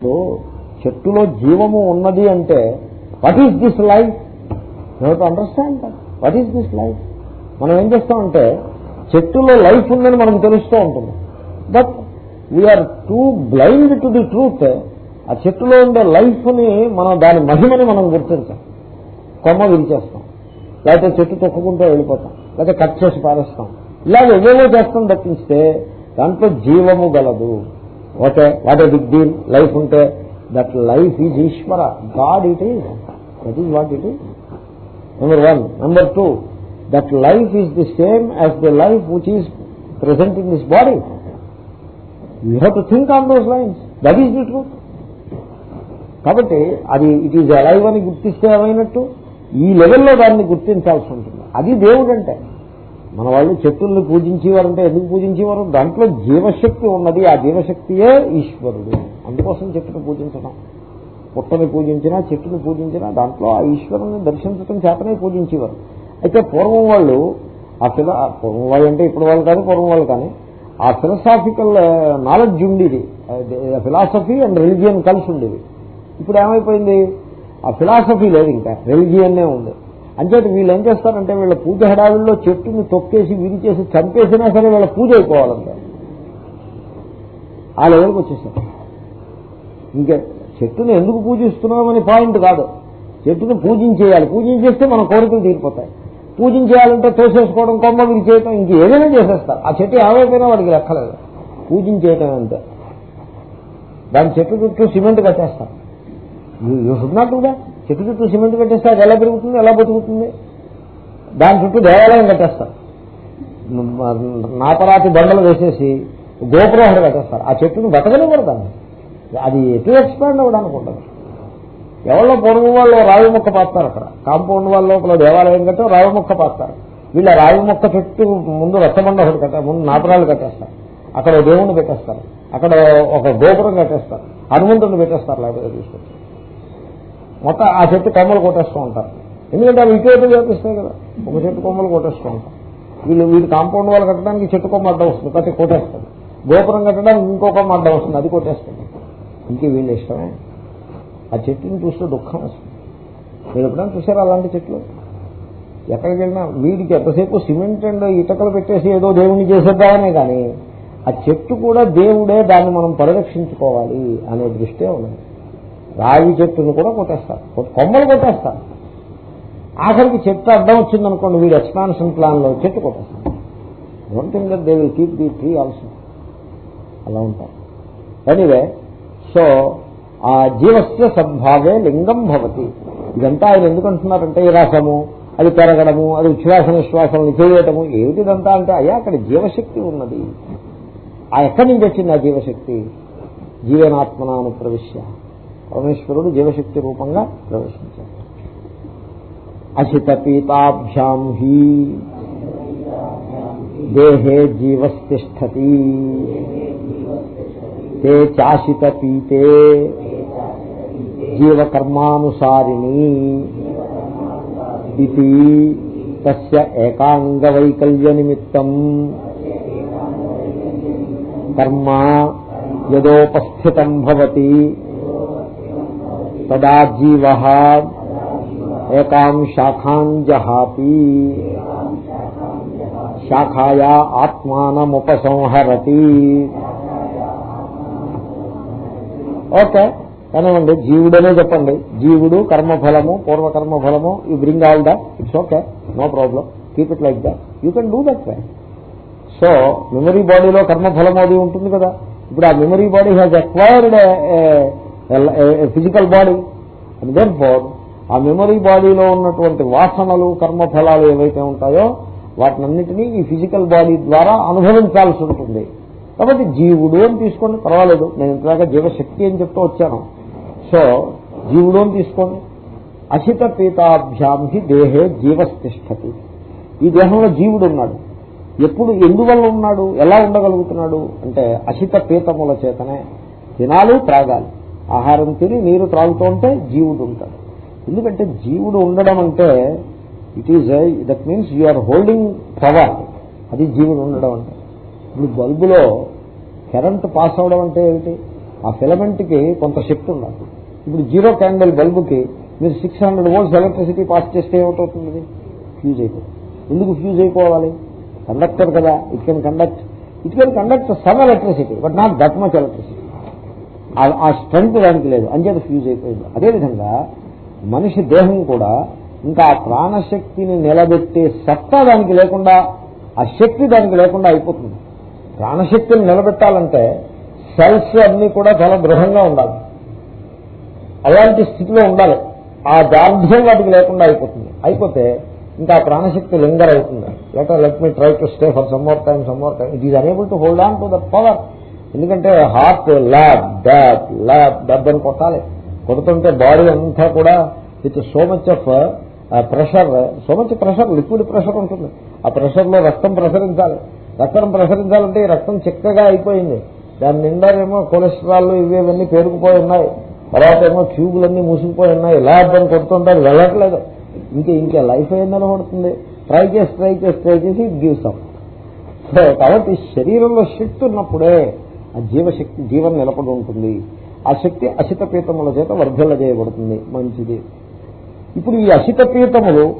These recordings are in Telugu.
ఇప్పుడు చెట్టులో జీవము ఉన్నది అంటే what is this life to understand what is this life మనం ఏం చేస్తామంటే చెట్టులో లైఫ్ ఉందని మనకు తెలుస్తూ ఉంటుంది. But we are too blind to the truth ఆ చెట్టులో ఉండే లైఫ్ని మనం దాని మహిమని మనం గుర్తించాం. కొమ్మ విరిచేస్తాం. లేకపోతే చెట్టు తొక్కుకుంటూ వెళ్ళిపోతాం. లేకపోతే కట్ చేసి పారేస్తాం. ఇలాగ ఏవేవో చేస్తాం తప్పిస్తే దాంట్లో జీవము గలదు. Okay what a big deal life ఉంటే that life is Ishwara. God it is that is what it is number one number two that life is the same as the life which is present in this body you have to think on those lines that is the truth కాబట్టి అది ఇట్ ఈజ్ అలైవ్ అని గుర్తిస్తే ఏమైనట్టు? ఈ లెవెల్లో దాన్ని గుర్తించాల్సి ఉంటుంది. అది దేవుడు అంటే మన వాళ్ళు చెట్టుల్ని పూజించేవారంటే ఎందుకు పూజించేవారు? దాంట్లో జీవశక్తి ఉన్నది. ఆ జీవశక్తియే ఈశ్వరుడు. అందుకోసం చెట్టును పూజించడం. పుట్టని పూజించినా చెట్టును పూజించినా దాంట్లో ఆ ఈశ్వరుని దర్శించడం చేతనే పూజించేవారు. అయితే పూర్వం వాళ్ళు ఆ ఫిలా పూర్వం వాళ్ళు అంటే ఇప్పుడు వాళ్ళు కాదు పూర్వం వాళ్ళు కానీ ఆ ఫిలసాఫికల్ నాలెడ్జ్ ఉండేది. ఫిలాసఫీ అండ్ రిలిజియన్ కలిసి ఉండేది ఇప్పుడు ఏమైపోయింది? ఆ ఫిలాసఫీ లేదు ఇంకా. రిలిజియన్నే ఉంది. అంచేది వీళ్ళు ఏం చేస్తారంటే వీళ్ళ పూజ హడావిల్లో చెట్టుని తొక్కేసి విరిచేసి చంపేసినా సరే వీళ్ళ పూజ అయిపోవాలంటారు ఆ లెవెల్కి వచ్చేసారు ఇంకా చెట్టుని ఎందుకు పూజిస్తున్నామని పాయింట్ కాదు. చెట్టుని పూజించేయాలి. పూజించేస్తే మన కోరికలు తీరిపోతాయి. పూజించేయాలంటే తోసేసుకోవడం కొమ్మ విరిచేయటం ఇంక ఏదైనా చేసేస్తారు. ఆ చెట్టు ఏమైపోయినా వాడికి లెక్కలేదు. పూజించేయటం అంతే. దాని చెట్టు చుట్టూ సిమెంట్ కట్టేస్తారు. You should not do that చెట్టు చుట్టూ సిమెంట్ కట్టేస్తే అది ఎలా పెరుగుతుంది ఎలా బతుకుతుంది? దాని చుట్టూ దేవాలయం కట్టేస్తారు. నాపరాతి బండలు వేసేసి గోపురం ఒకటి కట్టేస్తారు. ఆ చెట్టును బతకనివ్వరు దాన్ని. అది ఎటు ఎక్స్పాండ్ అవ్వడానికి ఉండదు. ఎవరో పొరుగు వాళ్ళు రావి మొక్క పాస్తారు అక్కడ. కాంపౌండ్ వాళ్ళ లోపల దేవాలయం కట్టే రావి మొక్క పాస్తారు వీళ్ళ రావి మొక్క చుట్టూ ముందు రచ్చబండ ఒకటి కట్ట ముందు నాపరాలు కట్టేస్తారు. అక్కడ దేవుణ్ణి పెట్టేస్తారు. అక్కడ ఒక గోపురం కట్టేస్తారు. హనుమంతుడిని పెట్టేస్తారు లేకపోతే తీసుకొచ్చి. మొత్తం ఆ చెట్టు కొమ్మలు కొట్టేస్తూ ఉంటారు. ఎందుకంటే అవి ఇటు వ్యాపిస్తాయి కదా. ఒక చెట్టు కొమ్మలు కొట్టేస్తూ ఉంటారు. వీళ్ళు వీళ్ళు కాంపౌండ్ వాళ్ళు కట్టడానికి చెట్టు కొమ్మ అడ్డం వస్తుంది. కట్టి కొట్టేస్తుంది గోపురం కట్టడానికి ఇంకో కొమ్మ అడ్డం వస్తుంది. అది కొట్టేస్తుంది ఇంకే వీళ్ళు ఇష్టమే? ఆ చెట్టుని చూస్తే దుఃఖం వస్తుంది. మీరు ఎప్పుడైనా చూసారా అలాంటి చెట్లు? ఎక్కడికి వెళ్ళినా వీడికి ఎంతసేపు సిమెంట్ అండ్ ఇటకలు పెట్టేసి ఏదో దేవుణ్ణి చేసేద్దామనే కానీ ఆ చెట్టు కూడా దేవుడే దాన్ని మనం పరిరక్షించుకోవాలి అనే దృష్టే ఉన్నది. రావి చెట్టును కూడా కొట్టేస్తారు. కొమ్మలు కొట్టేస్తారు. ఆఖరికి చెట్టు అడ్డం వచ్చిందనుకోండి వీడు ఎక్స్పాన్షన్ ప్లాన్లో చెట్టు కొట్టేస్తారు. Don't think that they will keep the tree also అలా ఉంటారు. ఎనీవే సో ఆ జీవస్య సద్భావే లింగం భవతి. ఇదంతా ఆయన ఎందుకు అంటున్నారంటే ఈ రసము అది పెరగడము అది ఉచ్ఛ్వాస నిశ్వాసములు చేయటము ఏమిటిదంతా అంటే అయ్యా అక్కడ జీవశక్తి ఉన్నది. ఆ ఎక్కడి నుంచి వచ్చింది ఆ జీవశక్తి? జీవనాత్మనాను ప్రవిశ్య పరమేశ్వరుడు జీవశక్తి రూపంగా ప్రవేశించాడు. అసిత పీతాభ్యాం హి దేహే జీవస్తిష్టతి తే చాసిత పీతే జీవకర్మానుసారిణి ఇది తస్య ఏకాంగవైకల్య నిమిత్తం కర్మ యదోపస్థితం భవతి. తదా జీవ ఏకాం శాఖాం జహాతి శాఖాయా ఆత్మానముపసంహరతి ఓకే కానివ్వండి జీవుడనే చెప్పండి. జీవుడు కర్మఫలము పూర్వకర్మ ఫలము you bring all that it's okay no problem keep it like that you can do that way so memory బాడీలో కర్మఫలం అది ఉంటుంది కదా. ఇప్పుడు ఆ memory body has acquired physical body and then for ఆ మెమరీ బాడీలో ఉన్నటువంటి వాసనలు కర్మఫలాలు ఏవైతే ఉంటాయో వాటినన్నింటినీ ఈ ఫిజికల్ బాడీ ద్వారా అనుభవించాల్సి ఉంటుంది. కాబట్టి జీవుడు అని తీసుకోండి పర్వాలేదు. నేను ఇంతదాకా జీవశక్తి అని చెప్తూ వచ్చాను. సో జీవుడు అని తీసుకోండి. అసిత పీతాభ్యాం హి దేహే జీవస్తిష్టతి ఈ దేహంలో జీవుడు ఉన్నాడు. ఎప్పుడు ఎందువల్ల ఉన్నాడు? ఎలా ఉండగలుగుతున్నాడు? అంటే అసిత పీతముల చేతనే తినాలి త్రాగాలి. ఆహారం తిని నీరు త్రాగుతూ ఉంటే జీవుడు ఉంటాడు. ఎందుకంటే జీవుడు ఉండడం అంటే it is that means you are holding power అది జీవుడు ఉండడం అంటే. ఇప్పుడు బల్బులో కరెంట్ పాస్ అవడం అంటే ఏమిటి? ఆ ఫిలమెంట్కి కొంత శక్తి ఉండాలి. ఇప్పుడు జీరో క్యాండిల్ బల్బుకి మీరు six hundred volts electricity pass చేస్తే ఏమిటవుతుంది ఫ్యూజ్ అయిపోతుంది. ఎందుకు ఫ్యూజ్ అయిపోవాలి? కండక్టర్ కదా it can conduct it can conduct some electricity but not that much electricity ఆ స్ట్రెంగ్త్ దానికి లేదు. అంచేత ఫ్యూజ్ అయిపోయింది. అదేవిధంగా మనిషి దేహం కూడా ఇంకా ఆ ప్రాణశక్తిని నిలబెట్టే సత్తా దానికి లేకుండా ఆ శక్తి దానికి లేకుండా అయిపోతుంది. ప్రాణశక్తిని నిలబెట్టాలంటే సెల్స్ అన్ని కూడా చాలా దృఢంగా ఉండాలి. అలాంటి స్థితిలో ఉండాలి. ఆ దార్ఢ్యం వాటికి లేకుండా అయిపోతుంది. అయిపోతే ఇంకా ప్రాణశక్తి లింగర్ అవుతుంది. Let let me try to stay for some more time some more time it is unable to hold on to the power ఎందుకంటే heart lub dub lub dub అని కొట్టాలి. కొడుతుంటే బాడీ అంతా కూడా with so much of pressure so much pressure liquid pressure ఉంటుంది. ఆ ప్రెషర్లో రక్తం ప్రసరించాలి. రక్తం ప్రసరించాలంటే ఈ రక్తం చిక్కగా అయిపోయింది. దాని నిండా ఏమో కొలెస్ట్రాల్ ఇవేవన్నీ పేరుకుపోయి ఉన్నాయి. తర్వాత ఏమో ట్యూబులన్నీ మూసుకుపోయి ఉన్నాయి. ల్యాబ్ అని కొడుతుంటారు వెళ్ళట్లేదు. ఇంకా ఇంకా లైఫ్ ఏందని పడుతుంది ట్రై చేసి ట్రై చేసి ట్రై చేసి ఇట్ గివ్స్ అప్. కాబట్టి శరీరంలో శక్తి ఉన్నప్పుడే ఆ జీవశక్తి జీవం నిలబడి ఉంటుంది. ఆ శక్తి అసిత పీతముల చేత వర్ధల చేయబడుతుంది మంచిది. ఇప్పుడు ఈ అసిత పీతములు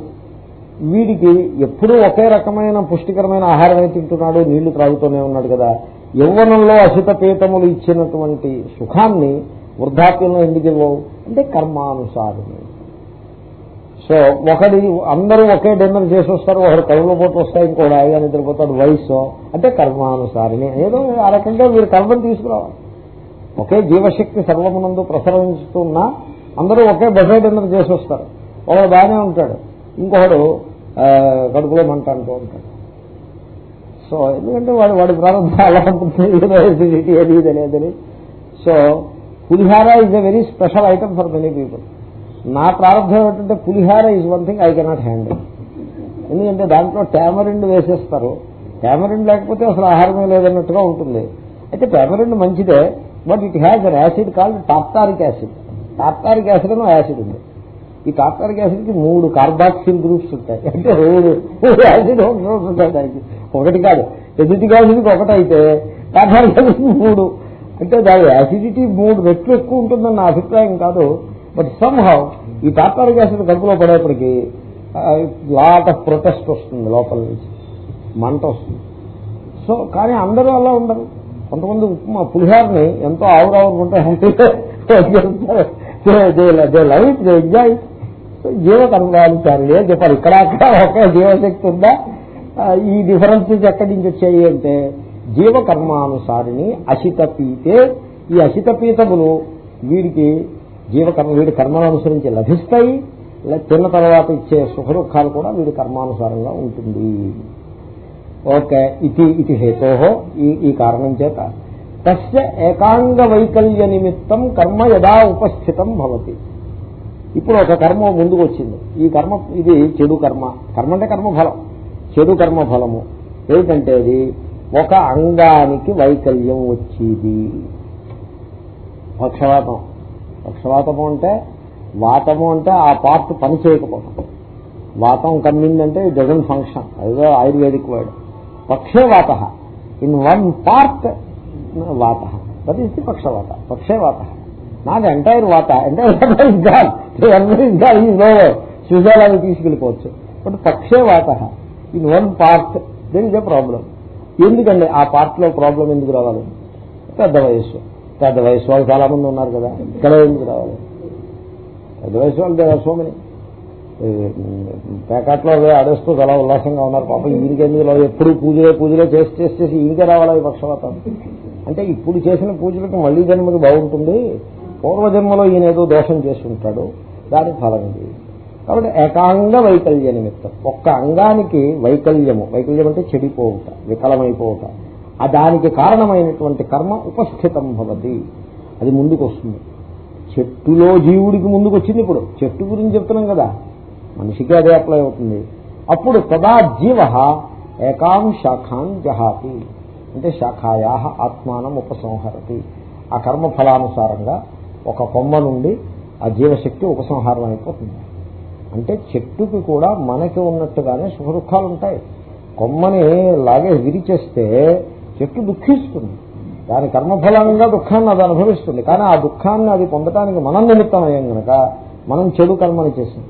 వీడికి ఎప్పుడూ ఒకే రకమైన పుష్టికరమైన ఆహారమే తింటున్నాడు నీళ్ళు త్రాగుతూనే ఉన్నాడు కదా. యవ్వనంలో అసిత పీతములు ఇచ్చినటువంటి సుఖాన్ని వృద్ధాప్యంలో ఎందుకు ఇవ్వవు? అంటే కర్మానుసారమే. సో ఒకటి అందరూ ఒకే డిన్నర్ చేసి వస్తారు ఒకడు కడుపులో పోటు వస్తాయి ఇంకోటి హాయిగా నిద్రపోతాడు వయసు అంటే కర్మానుసారిని. ఏదో ఆ రకంగా మీరు కర్మను తీసుకురావాలి. ఒకే జీవశక్తి సర్వమునందు ప్రసరించుతున్నా అందరూ ఒకే బఫే డిన్నర్ చేసి వస్తారు ఒకడు బాగానే ఉంటాడు. ఇంకొకడు కడుపులో మంట అంటూ ఉంటాడు. సో ఎందుకంటే వాడు వాడి ప్రారంభం అలా ఉంటుంది. ఏది తెలియదని so pulihora is a very special item for many people నా ప్రారంభం ఏంటంటే pulihora is one thing I cannot handle ఎందుకంటే దాంట్లో టామరిండ్ వేసేస్తారు. టామరిండ్ లేకపోతే అసలు ఆహారమే లేదన్నట్టుగా ఉంటుంది. అయితే టామరిండ్ మంచిదే but it has an acid called tartaric acid tartaric acid అని యాసిడ్ ఉంది. ఈ టాప్టారిక్ యాసిడ్కి మూడు కార్బాక్సిల్ గ్రూప్స్ ఉంటాయి. అంటే మూడు. యాసిడ్ గ్రూప్స్ ఉంటాయి దానికి. ఒకటి కాదు. ఎదుటి యాసిడ్కి ఒకటి అయితే టాప్టారిక్ యాసిడ్ మూడు. అంటే దాని యాసిడిటీ మూడు. రెట్లు ఎక్కువ ఉంటుందని నా అభిప్రాయం కాదు. బట్ సమ్ హౌ ఈ తాత్కాలిక యాసిడ్ కడుపులో పడేప్పటికీ లాట్ ఆఫ్ ప్రొటెస్ట్ వస్తుంది లోపల నుంచి. మంట వస్తుంది. సో కానీ అందరూ అలా ఉండరు. కొంతమంది ఉప్మా పులిహార్ని ఎంతో ఆవురావుకుంటే లైఫ్ ఎంజాయ్. జీవ కర్మానుసారి చెప్పాలి ఇక్కడ అక్కడ ఒక జీవశక్తి ఉందా? ఈ డిఫరెన్సెస్ ఎక్కడి నుంచి వచ్చాయి అంటే జీవ కర్మానుసారిని అసిత పీతే ఈ అసిత పీతములు వీడికి జీవకర్మ వీడి కర్మను అనుసరించి లభిస్తాయి తిన్న తర్వాత ఇచ్చే సుఖ దుఃఖాలు కూడా వీడి కర్మానుసారంగా ఉంటుంది. ఓకే ఇది ఇది హేతో ఈ ఈ కారణం చేత. తస్య ఏకాంగ వైకల్య నిమిత్తం కర్మ యదా ఉపస్థితం భవతి. ఇప్పుడు ఒక కర్మ ముందుకు వచ్చింది. ఈ కర్మ ఇది చెడు కర్మ. కర్మ అంటే కర్మ ఫలం చెడు కర్మ ఫలము ఏమిటంటే అది? ఒక అంగానికి వైకల్యం వచ్చేది. పక్షవాతం. పక్షవాతము అంటే వాతము అంటే ఆ పార్ట్ పని చేయకపోవడం వాతం కమ్మిందంటే ఇట్ డజన్ ఫంక్షన్ అదో ఆయుర్వేదిక్ వర్డ్ పక్షే వాత. ఇన్ వన్ పార్ట్ వాత. దట్ ఈస్ ది పక్షవాత పక్షే వాత నాట్ ఎంటైర్ వాత ఎంటైర్ స్విజర్లాండ్ తీసుకెళ్ళిపోవచ్చు. బట్ పక్షే వాత ఇన్ వన్ పార్ట్ దేని ఇస్ ఎ ప్రాబ్లం ఎందుకండి ఆ పార్ట్లో ప్రాబ్లం ఎందుకు రావాలి? పెద్ద వయస్సు. పెద్ద వయసు వాళ్ళు చాలా మంది ఉన్నారు కదా. ఇక్కడ ఎందుకు రావాలి? పెద్ద వయసు వాళ్ళు దేర్ పేకాట్లో అడేస్తూ చాలా ఉల్లాసంగా ఉన్నారు. పాపం ఈయనకెందుకు ఎప్పుడు పూజలే పూజలే చేసి చేసి చేసి ఈయనకే రావాలా ఈ పక్షవాతం. అంటే ఇప్పుడు చేసిన పూజలకు మళ్ళీ జన్మకి బాగుంటుంది. పూర్వజన్మలో ఈయన ఏదో దోషం చేసి ఉంటాడు. దాని ఫలం ఇది. కాబట్టి ఏకాంగ వైకల్య నిమిత్తం. ఒక్క అంగానికి వైకల్యము. వైకల్యం అంటే చెడిపోవుట వికలమైపోవుట. ఆ దానికి కారణమైనటువంటి కర్మ ఉపస్థితం భవతి. అది ముందుకు వస్తుంది చెట్టులో జీవుడికి ముందుకు వచ్చింది ఇప్పుడు. చెట్టు గురించి చెప్తున్నాం కదా. మనిషికి అదే అప్లై అవుతుంది. అప్పుడు తదా జీవ ఏకాం శాఖాన్ జహాతి. అంటే శాఖాయా ఆత్మానం ఉపసంహరతి. ఆ కర్మ ఫలానుసారంగా ఒక కొమ్మ నుండి ఆ జీవశక్తి ఉపసంహారం అయిపోతుంది అంటే చెట్టుకి కూడా మనకి ఉన్నట్టుగానే సుఖదుఖాలు ఉంటాయి కొమ్మని లాగే విరిచేస్తే చెట్టు దుఃఖిస్తుంది. దాని కర్మఫలంగా దుఃఖాన్ని అది అనుభవిస్తుంది. కానీ ఆ దుఃఖాన్ని అది పొందటానికి మనం నిమిత్తమయ్యాం గనక కనుక మనం చెడు కర్మని చేసాం.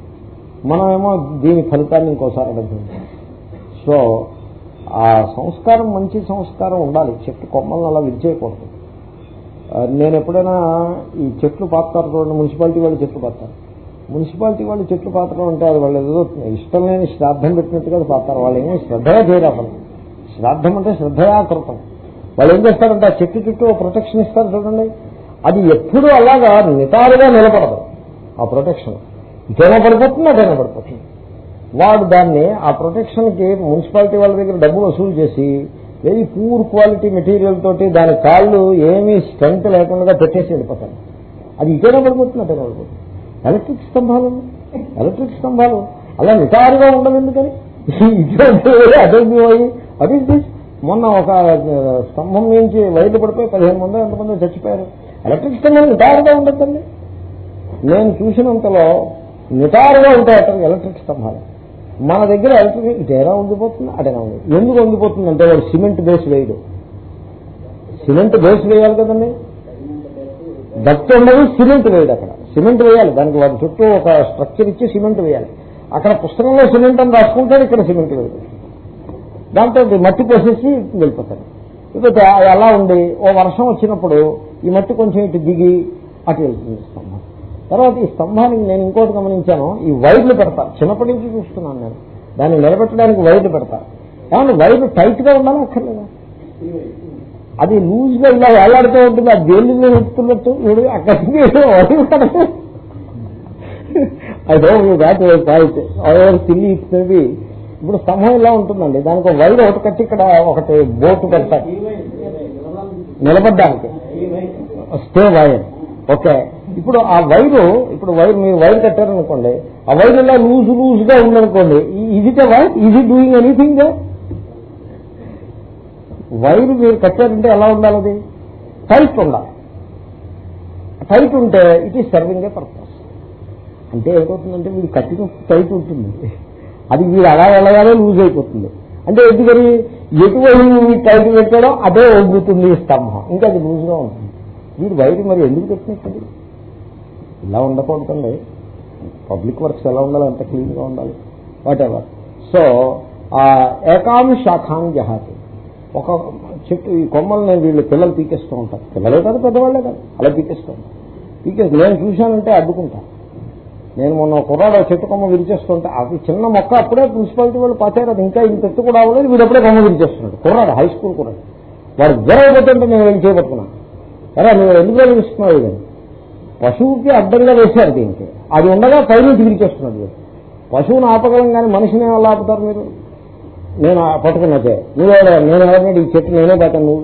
మనమేమో దీని ఫలితాన్ని ఇంకోసారి అనుభవించాం సో ఆ సంస్కారం మంచి సంస్కారం ఉండాలి. చెట్టు కొమ్మలను అలా విరిచేయకూడదు. నేను ఎప్పుడైనా ఈ చెట్లు పాతారు చూడండి మున్సిపాలిటీ వాళ్ళు చెట్లు పాతారు. మున్సిపాలిటీ వాళ్ళు చెట్లు పాతడం అంటే అది వాళ్ళు ఏదో ఇష్టం లేని శ్రాద్ధం పెట్టినట్టుగా పాతారు. వాళ్ళు ఏమో శ్రద్ధగా చేయరా శ్రాద్ధం అంటే శ్రద్ధయాకృతం. వాళ్ళు ఏం చేస్తారంటే ఆ చెట్టు చుట్టూ ప్రొటెక్షన్ ఇస్తారు చూడండి. అది ఎప్పుడూ అలాగా నిటారుగా నిలబడదు. ఆ ప్రొటెక్షన్ ఇటైనా పడిపోతుంది అటైనా పడిపోతుంది వాడు దాన్ని ఆ ప్రొటెక్షన్కి మున్సిపాలిటీ వాళ్ళ దగ్గర డబ్బు వసూలు చేసి వెరీ పూర్ క్వాలిటీ మెటీరియల్ తోటి దాని కాళ్ళు ఏమీ స్ట్రెంత్ లేకుండా పెట్టేసి వెళ్ళిపోతారు. అది ఇటైనా పడిపోతుంది అటైనా పడిపోతుంది ఎలక్ట్రిక్ స్తంభాలు ఎలక్ట్రిక్ స్తంభాలు. అలా నిటారుగా ఉండదు ఎందుకని? ఇటువంటి అటెండ్ అయ్యి అది మొన్న ఒక స్తంభం నుంచి వైర్లు పడిపోయి పదిహేను మంది ఎంతమంది చచ్చిపోయారు. ఎలక్ట్రిక్ స్తంభం నిటారుగా ఉండద్దండి. నేను చూసినంతలో నిటారుగా ఉంటాయి అక్కడ ఎలక్ట్రిక్ స్తంభాలు. మన దగ్గర ఎలక్ట్రిక్ ఇటేనా ఉండిపోతుంది అటేనా ఉంది ఎందుకు ఉండిపోతుంది అంటే వాడు సిమెంట్ బేస్ వేయడు. సిమెంట్ బేస్ వేయాలి కదండి. డక్ట్ ఉండదు సిమెంట్ వేయడు అక్కడ. సిమెంట్ వేయాలి. దానికి వాడి చుట్టూ ఒక స్ట్రక్చర్ ఇచ్చి సిమెంట్ వేయాలి. అక్కడ పుస్తకంలో సిమెంట్ అని రాసుకుంటాడు ఇక్కడ సిమెంట్ వేయడు. దాంతో మట్టి పోసేసి వెళ్ళిపోతారు. ఇకపోతే అలా ఉండి ఓ వర్షం వచ్చినప్పుడు ఈ మట్టి కొంచెం ఇటు దిగి అటు వెళ్తుంది స్తంభం. తర్వాత ఈ స్తంభానికి నేను ఇంకోటి గమనించాను ఈ వైర్లు పెడతారు చిన్నప్పటి నుంచి చూస్తున్నాను నేను. దాన్ని నిలబెట్టడానికి వైర్లు పెడతారు ఏమన్నా వైర్లు టైట్గా ఉండాలి అక్కర్లేదా? అది లూజ్గా ఇలా వేలాడుతూ ఉంటుంది ఆ దేని మీద ఎత్తుతున్నట్టు వీడు అక్కడికి వైర్ అదో I don't know that was right. ఇచ్చినవి ఇప్పుడు స్తంభం ఇలా ఉంటుందండి. దానికి వైర్ ఒకటి కట్టి ఇక్కడ ఒకటి బోటు పెడతారు. నిలబడ్డానికి. Stay wire. ఓకే. ఇప్పుడు ఆ వైరు ఇప్పుడు వైర్ మీరు వైర్ కట్టారనుకోండి ఆ వైర్ ఇలా లూజ్ లూజ్గా ఉందనుకోండి ఇది వైర్ ఇది డూయింగ్ ఎనీథింగ్ వైర్ మీరు కట్టారంటే ఎలా ఉండాలి అది? టైట్ ఉండాలి. టైట్ ఉంటే it is serving a purpose అంటే ఏమవుతుందంటే వీడు కట్టిన టైట్ ఉంటుంది. అది వీడు అలా వెళ్ళగానే లూజ్ అయిపోతుంది. అంటే ఎందుకని ఎటువంటి టైట్ పెట్టాడో అదే ఒగ్గుతుంది స్తంభం. ఇంకా అది లూజ్గా ఉంటుంది. వీడు వైర్ మరి ఎందుకు పెట్టినట్టు ఇలా ఉండకూడదండి. పబ్లిక్ వర్క్స్ ఎలా ఉండాలి? అంత క్లీన్గా ఉండాలి. వాట్ ఎవర్ సో ఆ ఏకాం శాఖాం జహాతి. ఒక చెట్టు ఈ కొమ్మల్ని వీళ్ళు పిల్లలు పీకేస్తూ ఉంటారు. పిల్లలే కాదు పెద్దవాళ్ళే కాదు. అలా పీకేస్తూ ఉంటారు. పీకేసి నేను చూశానంటే అడ్డుకుంటాను నేను మొన్న కుర్రాడు చెట్టు కొమ్మ విరిచేస్తుంటే అది చిన్న మొక్క అప్పుడే మున్సిపాలిటీ వాళ్ళు పాతారు అది ఇంకా ఇంత ఎత్తు కూడా అవ్వలేదు వీడు అప్పుడే కొమ్మ విరిచేస్తున్నాడు. కుర్రాడు హై స్కూల్ కూడా వాడు జరగబోతుంటే నేను ఏం చేపట్టుకున్నాను అరే నువ్వు ఎందుకు విరిస్తున్నావు ఇది పశువుకి అడ్డంగా వేశారు దీనికి. అది ఉండగా పైనుంచి విరిచేస్తున్నాడు పశువుని ఆపగలం కానీ మనిషిని ఎలా ఆపుతారు మీరు? నేను ఆ పట్టుకున్నదే నువ్వు నేను ఎవరైనా? ఈ చెట్టు నేనే పట్టాను నువ్వు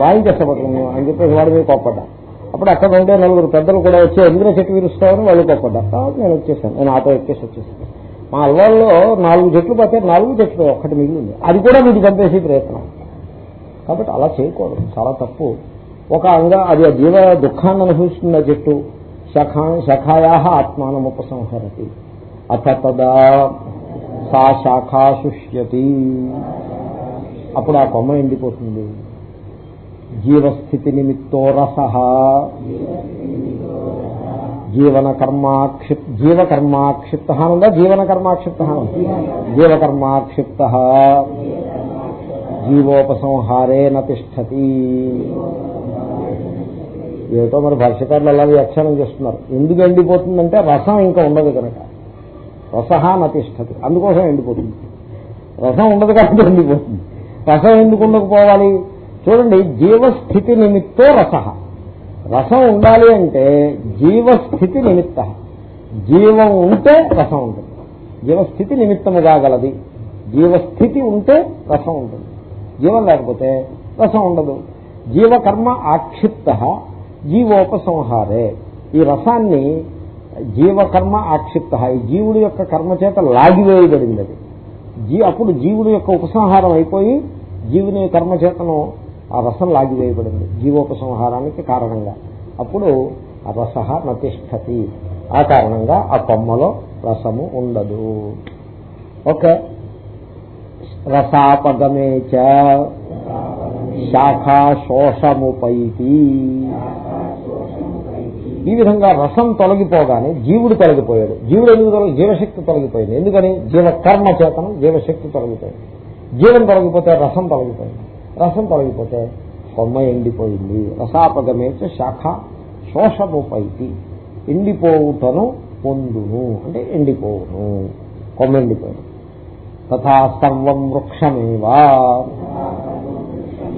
వాయించేస్తా పట్టుకున్నావు అని చెప్పేసి వాడి మీద కోప్పడ్డాను అప్పుడు అక్కడ ఉండే నలుగురు పెద్దలు కూడా వచ్చి ఎందులో చెట్టు విరుస్తామని వాళ్ళు కోప్పడ్డారు. కాబట్టి నేను వచ్చేసాను. నేను ఆటో ఎక్కేసి వచ్చేసాను. మా అల్వాళ్ళలో నాలుగు చెట్లు పోతే నాలుగు చెట్లు ఒక్కటి మిగిలింది. అది కూడా వీటి చంపేసి ప్రయత్నం. కాబట్టి అలా చేయకూడదు. చాలా తప్పు. ఒక అంగ అది ఆ జీవ దుఃఖాన్ని అనుభవిస్తున్న చెట్టు. శఖా శఖాయా ఆత్మానం ఉపసంహరతి. అథ తదా సా శాఖా శుష్యతి. అప్పుడు ఆ కొమ్మ ఎండిపోతుంది. జీవస్థితి నిమిత్తో రస. జీవన కర్మాక్షిప్ జీవకర్మాక్షిప్త అనుందా జీవన కర్మాక్షిప్త జీవకర్మాక్షిప్త. జీవోపసంహారే నతిష్టతి ఏదో మరి భాష్యకారులు అలా వ్యాఖ్యానం చేస్తున్నారు. ఎందుకు ఎండిపోతుందంటే రసం ఇంకా ఉండదు కనుక. రసహ నతిష్టతి అందుకోసం ఎండిపోతుంది. రసం ఉండదు కాబట్టి ఎండిపోతుంది. రసం ఎందుకు ఉండకపోవాలి? చూడండి జీవస్థితి నిమిత్తో రస. రసం ఉండాలి అంటే జీవస్థితి నిమిత్త. జీవం ఉంటే రసం ఉంటుంది. జీవస్థితి నిమిత్తముగా గలది. జీవస్థితి ఉంటే రసం ఉంటుంది. జీవం లేకపోతే రసం ఉండదు. జీవకర్మ ఆక్షిప్త జీవోపసంహారే. ఈ రసాన్ని జీవకర్మ ఆక్షిప్త. ఈ జీవుడి యొక్క కర్మ చేత లాగివేయబడింది అది. జీ అప్పుడు జీవుడి యొక్క ఉపసంహారం అయిపోయి జీవుని కర్మచేతను ఆ రసం లాగివేయబడింది. జీవోపసంహారానికి కారణంగా. అప్పుడు ఆ రస నతిష్టతి ఆ కారణంగా ఆ కొమ్మలో రసము ఉండదు. ఓకే. రసాపగమే చ శాఖా శోషముపైతి ఈ విధంగా రసం తొలగిపోగానే జీవుడు తొలగిపోయాడు. జీవుడు ఎందుకు తొలగి జీవశక్తి తొలగిపోయింది. ఎందుకని? జీవకర్మ చేతనం జీవశక్తి తొలగిపోయింది. జీవం తొలగిపోతే రసం తొలగిపోయింది. రసం తొలగిపోతే కొమ్మ ఎండిపోయింది. రసాపగమేచ శాఖ శోషముపైతి. ఎండిపోవుటను పొందును. అంటే ఎండిపోవును. కొమ్మ ఎండిపోయింది. తథా సర్వం వృక్షమేవా.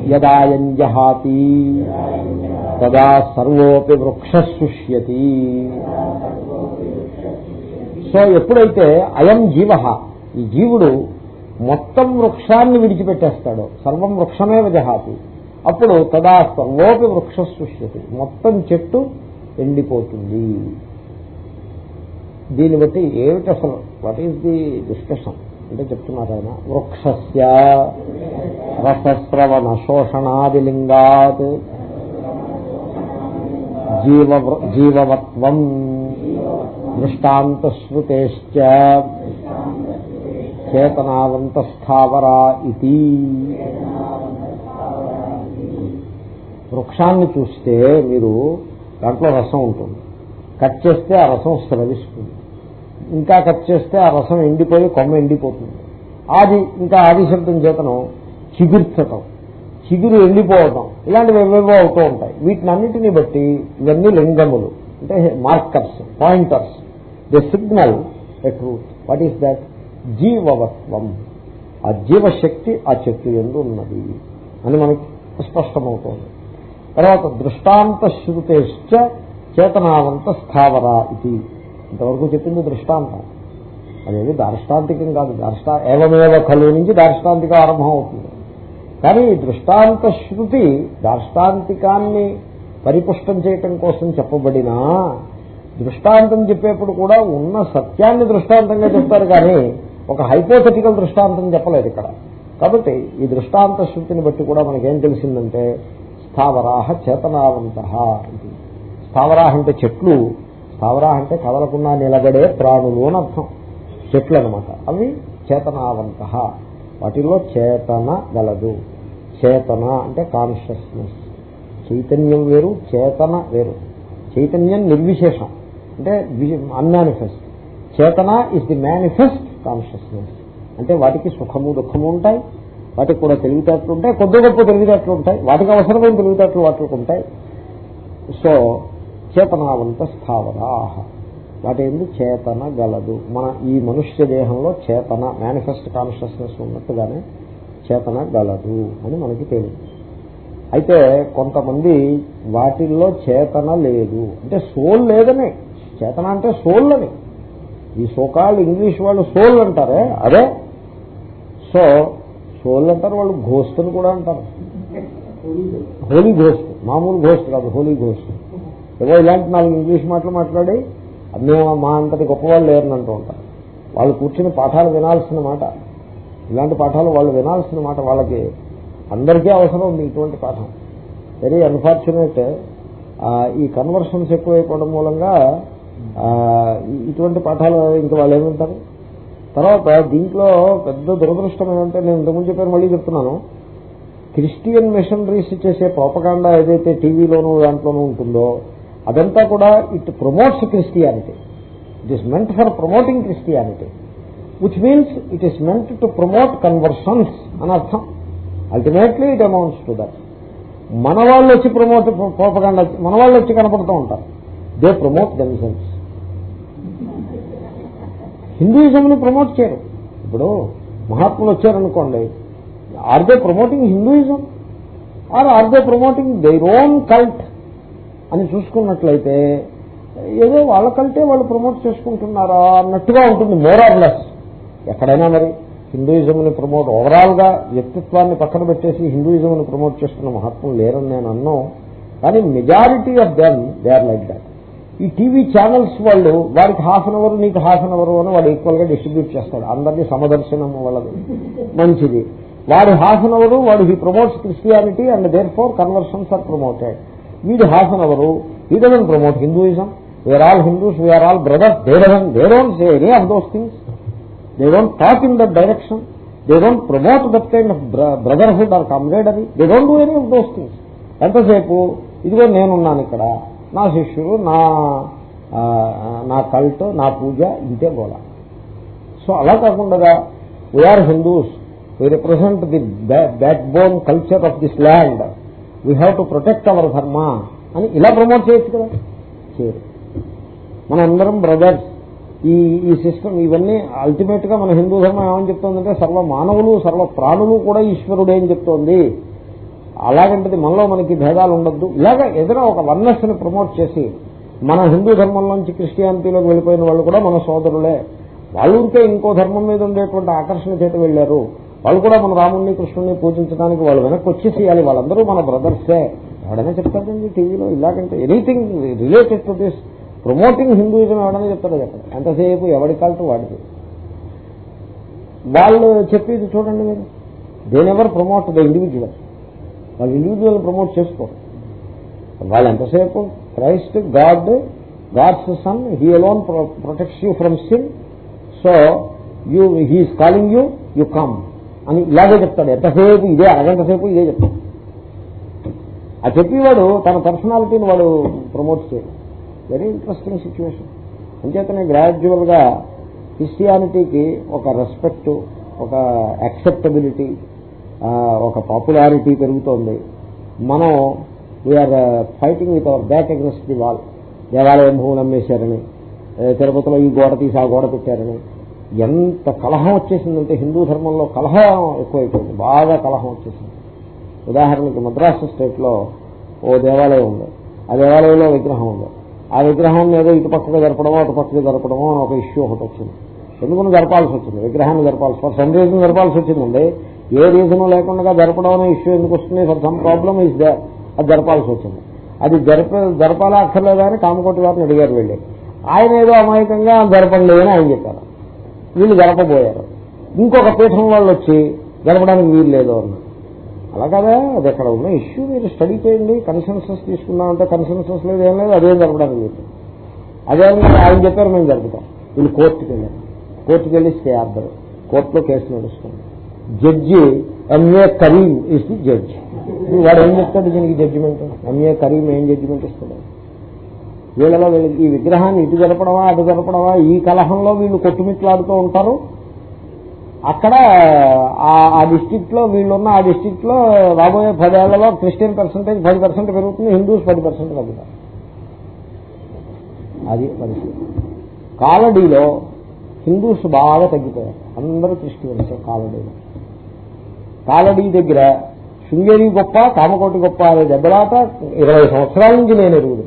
యదాయం జహాతి. తదా సర్వోపి వృక్షుష్యతి సో ఎప్పుడైతే అయం జీవ ఈ జీవుడు మొత్తం వృక్షాన్ని విడిచిపెట్టేస్తాడు. సర్వం వృక్షమే జహాతి అప్పుడు తదా సర్వోపి వృక్ష సృష్టి మొత్తం చెట్టు ఎండిపోతుంది. దీన్ని బట్టి ఏమిటి అసలు? వాట్ ఈస్ ది డిస్కషన్ అంటే చెప్తున్నారు ఆయన. వృక్షస్య రసస్రవణ శోషణాదిలింగాత్ జీవ జీవవత్వం దృష్టాంతశ్రుతేశ్చ చేతనావంత స్థావరా ఇది. వృక్షాన్ని చూస్తే మీరు దాంట్లో రసం ఉంటుంది. కట్ చేస్తే ఆ రసం స్రవిస్తుంది. ఇంకా కట్ చేస్తే ఆ రసం ఎండిపోయి కొమ్మ ఎండిపోతుంది. ఆది ఇంకా ఆది శబ్దం చేతనం చిగుర్చటం చిగురు ఎండిపోవటం ఇలాంటివి ఏవేవో అవుతూ ఉంటాయి. వీటిని బట్టి ఇవన్నీ లింగములు అంటే markers pointers the signal a truth what is that జీవవత్వం. ఆ జీవశక్తి ఆ చెట్టు ఎందు ఉన్నది అని మనకి స్పష్టమవుతోంది. తర్వాత దృష్టాంత శృతేశ్చ చేతనావంత స్థావర ఇది. ఇంతవరకు చెప్పింది దృష్టాంతం. అదేది దార్ష్టాంతికం కాదు. దార్ష్టా ఏవమేవ కలు నుంచి దార్ష్టాంతిక ఆరంభం అవుతుంది కానీ ఈ దృష్టాంత శృతి దార్ష్టాంతికాన్ని పరిపుష్టం చేయటం కోసం చెప్పబడినా దృష్టాంతం చెప్పేప్పుడు కూడా ఉన్న సత్యాన్ని దృష్టాంతంగా చెప్తారు కానీ ఒక హైపోథెటికల్ దృష్టాంతం చెప్పలేదు ఇక్కడ. కాబట్టి ఈ దృష్టాంత శృతిని బట్టి కూడా మనకేం తెలిసిందంటే స్థావరాహ చేతనావంత ఇది. స్థావరాహ అంటే చెట్లు. స్థావరాహ అంటే కదలకుండా నిలబడే ప్రాణులు అని అర్థం. చెట్లు అనమాట అవి చేతనావంత. వాటిలో చేతన గలదు. చేతన అంటే కాన్షియస్నెస్ చైతన్యం వేరు చేతన వేరు. చైతన్యం నిర్విశేషం. అంటే అన్మానిఫెస్ట్ చేతన ఇస్ ది మేనిఫెస్ట్ కాన్షియస్నెస్ అంటే వాటికి సుఖము దుఃఖము ఉంటాయి వాటికి కూడా తెలివితేటలు ఉంటాయి కొద్ది గొప్ప తెలివితేటలు ఉంటాయి వాటికి అవసరమైన తెలివితేటలు వాటికి ఉంటాయి. సో చేతనావంత స్థావరా వాటి ఏంది చేతన గలదు. మన ఈ మనుష్య దేహంలో చేతన మేనిఫెస్ట్ కాన్షియస్నెస్ ఉన్నట్టుగానే చేతన గలదు అని మనకి తెలియదు. అయితే కొంతమంది వాటిల్లో చేతన లేదు. అంటే సోల్ లేదని. చేతన అంటే సోల్ అని. ఈ సోకాళ్ళు ఇంగ్లీష్ వాళ్ళు సోల్ అంటారే? అదే? సో సోల్ అంటారు వాళ్ళు ఘోస్ట్ అని కూడా అంటారు. Holy ghost. మామూలు ఘోస్ట్ కాదు హోలీ ఘోస్ట్. ఏదో ఇలాంటి నాలుగు ఇంగ్లీష్ మాటలు మాట్లాడి మేము మా అంతటి గొప్పవాళ్ళు లేరని అంటూ ఉంటారు. వాళ్ళు కూర్చుని పాఠాలు వినాల్సిన మాట. ఇలాంటి పాఠాలు వాళ్ళు వినాల్సిన మాట. వాళ్ళకి అందరికీ అవసరం ఉంది ఇటువంటి పాఠం. వెరీ అన్ఫార్చునేట్ ఈ కన్వర్షన్స్ ఎక్కువైపోవడం మూలంగా ఇటువంటి పాఠాలు ఇంకా వాళ్ళు ఏమంటారు? తర్వాత దీంట్లో పెద్ద దురదృష్టం ఏంటంటే నేను ఇంతకుముందు చెప్పాను మళ్ళీ చెప్తున్నాను. క్రిస్టియన్ మిషనరీస్ చేసే పోపకాండ ఏదైతే టీవీలోనూ దాంట్లోనూ ఉంటుందో అదంతా కూడా it promotes Christianity. It is meant for promoting Christianity which means it is meant to promote conversions అని అర్థం. Ultimately it amounts to that మన వాళ్ళు వచ్చి ప్రమోట్ ప్రోపకాండ మన వాళ్ళు వచ్చి కనపడుతూ ఉంటారు. దే ప్రమోట్ దెమ్సెల్స్ హిందూయిజంని ప్రమోట్ చేయరు. ఇప్పుడు మహాత్ములు వచ్చారనుకోండి are they promoting Hinduism are are they promoting their own cult అని చూసుకున్నట్లయితే ఏదో వాళ్ళ కల్టే వాళ్ళు ప్రమోట్ చేసుకుంటున్నారా అన్నట్టుగా ఉంటుంది మోరార్లెస్ ఎక్కడైనా మరి హిందూయిజంని ప్రమోట్ ఓవరాల్గా వ్యక్తిత్వాన్ని పక్కన పెట్టేసి హిందూయిజంని ప్రమోట్ చేస్తున్న మహాత్ములు లేరని నేను అన్నాం కానీ majority of them they are like that ఈ టీవీ ఛానల్స్ వాళ్ళు వారికి హాఫ్ అన్ అవర్ నీకు హాఫ్ అన్ అవర్ అని వాడు ఈక్వల్గా డిస్ట్రిబ్యూట్ చేస్తాడు. అందరినీ సమదర్శనం వాళ్ళది మంచిది. వాడు హాఫ్ అన్ అవర్ వాడు he promotes Christianity and therefore conversions are promoted. వీడు హాఫ్ అన్ అవర్ ఈ doesn't promote Hinduism. We are all Hindus we are all brothers they doesn't they don't say any of those things they don't talk in that direction they don't promote that kind of brotherhood or camaraderie they don't do any of those things ఎంతసేపు? ఇదిగో నేనున్నాను ఇక్కడ. నా శిష్యుడు నా నా కల్ట్ నా పూజ ఇంతే గోళ సో అలా కాకుండా we are Hindus we represent the back bone culture of this land we have to protect our dharma అని ఇలా ప్రమోట్ చేయొచ్చు కదా? చేయరు. మన అందరం బ్రదర్స్ ఈ ఈ సిస్టమ్ ఇవన్నీ అల్టిమేట్గా మన హిందూ ధర్మం ఏమని చెప్తోందంటే సర్వ మానవులు సర్వ ప్రాణులు కూడా ఈశ్వరుడే అని చెప్తోంది. అలాగంటది మనలో మనకి భేదాలు ఉండద్దు. ఇలాగ ఏదైనా ఒక వన్నెస్ని ప్రమోట్ చేసి మన హిందూ ధర్మంలోంచి క్రిస్టియానిటీలోకి వెళ్ళిపోయిన వాళ్ళు కూడా మన సోదరులే. వాళ్ళు ఉంటే ఇంకో ధర్మం మీద ఉండేటువంటి ఆకర్షణ చేత వెళ్ళారు. వాళ్ళు కూడా మన రాముణ్ణి కృష్ణుని పూజించడానికి వాళ్ళు వెనక్కి వచ్చేసేయాలి వాళ్ళందరూ మన బ్రదర్సే. ఎవడైనా చెప్తారండి టీవీలో ఇలాగంటే. Anything related to this promoting Hinduism ఎవడైనా చెప్తారు చెప్పండి. ఎంతసేపు ఎవడి కాలతో వాడికి వాళ్ళు చెప్పేది చూడండి మీరు. దే ప్రమోట్ ద ఇండివిజువల్ వాళ్ళు ఇండివిజువల్ ప్రమోట్ చేసుకోరు. వాళ్ళు ఎంతసేపు? Christ God God's son he alone protects you from sin so you he is calling you you come అని ఇలాగే చెప్తాడు. ఎంతసేపు? ఇదే అరగంటసేపు ఇదే చెప్తాడు. ఆ చెప్పేవాడు తన పర్సనాలిటీని వాడు ప్రమోట్ చేయడు. వెరీ ఇంట్రెస్టింగ్ సిచ్యువేషన్ అంచేతనే గ్రాడ్యువల్గా క్రిస్టియానిటీకి ఒక రెస్పెక్ట్ ఒక యాక్సెప్టబిలిటీ ఒక పాపులారిటీ పెరుగుతోంది. మనం we are fighting with our back against the wall దేవాలయం భూములు అమ్మేశారని తిరుపతిలో ఈ గోడ తీసి ఆ గోడ పెట్టారని. ఎంత కలహం వచ్చేసిందంటే హిందూ ధర్మంలో కలహం ఎక్కువైపోయింది. బాగా కలహం వచ్చేసింది. ఉదాహరణకి మద్రాసు స్టేట్లో ఓ దేవాలయం ఉంది. ఆ దేవాలయంలో విగ్రహం ఉంది. ఆ విగ్రహం ఏదో ఇటు పక్కగా జరపడమో అటు పక్కగా జరపడమో అని ఒక ఇష్యూ ఒకటి వచ్చింది. ఎందుకని జరపాల్సి వచ్చింది? విగ్రహాన్ని జరపాల్సి ఫర్ సమ్ రీజన్ జరపాల్సి వచ్చిందండి. ఏ రీజన్ లేకుండా జరపడం అనే ఇష్యూ ఎందుకు వస్తుంది? సమ్ ప్రాబ్లమ్ ఇస్ దే అది జరపాల్సి వచ్చింది. అది జరప జరపాలా అక్కర్లేదా అని కామకోటి గారిని అడిగారు వెళ్ళి. ఆయన ఏదో అమాయకంగా జరపండి అని ఆయన చెప్పారు. వీళ్ళు జరపబోయారు. ఇంకొక పీఠం వాళ్ళు వచ్చి జరపడానికి వీలు లేదు అన్నారు. అలా కదా? అది అక్కడ ఉన్న ఇష్యూ. మీరు స్టడీ చేయండి. కన్సెన్సస్ తీసుకున్నామంటే కన్సెన్సస్ లేదు ఏం లేదు అదేం జరపడానికి లేదు. అదే ఆయన చెప్పారు మేము జరుపుతాం. వీళ్ళు కోర్టుకి వెళ్ళారు కోర్టుకి వెళ్ళి స్టే ఆర్డర్. కోర్టులో కేసు నడుస్తుంది. Judge M A Karim is the judge వాడు ఏం చెప్తాడు దీనికి జడ్జిమెంట్ ఎంఏ కరీం ఏం జడ్జిమెంట్ ఇస్తాడు? వీళ్ళలో వీళ్ళకి ఈ విగ్రహాన్ని ఇటు జరపడమా అటు జరపడమా? ఈ కలహంలో వీళ్ళు కొట్టుమిట్లాడుతూ ఉంటారు. అక్కడ ఆ- డిస్టిక్ట్లో వీళ్ళున్న ఆ డిస్టిక్లో రాబోయే పదేళ్ళలో క్రిస్టియన్ పర్సంటేజ్ పది పర్సెంట్ పెరుగుతుంది హిందూస్ పది పర్సెంట్ తగ్గుతారు. అది పరిస్థితి. కాలడీలో హిందూస్ బాగా తగ్గిపోయారు. అందరూ క్రిస్టియన్స్ కాలడీలో. కాలడీ దగ్గర శృంగేరి గొప్ప కామకోటి గొప్ప అనే దెబ్బలాట ఇరవై సంవత్సరాల నుంచి నేను ఎరుగుదు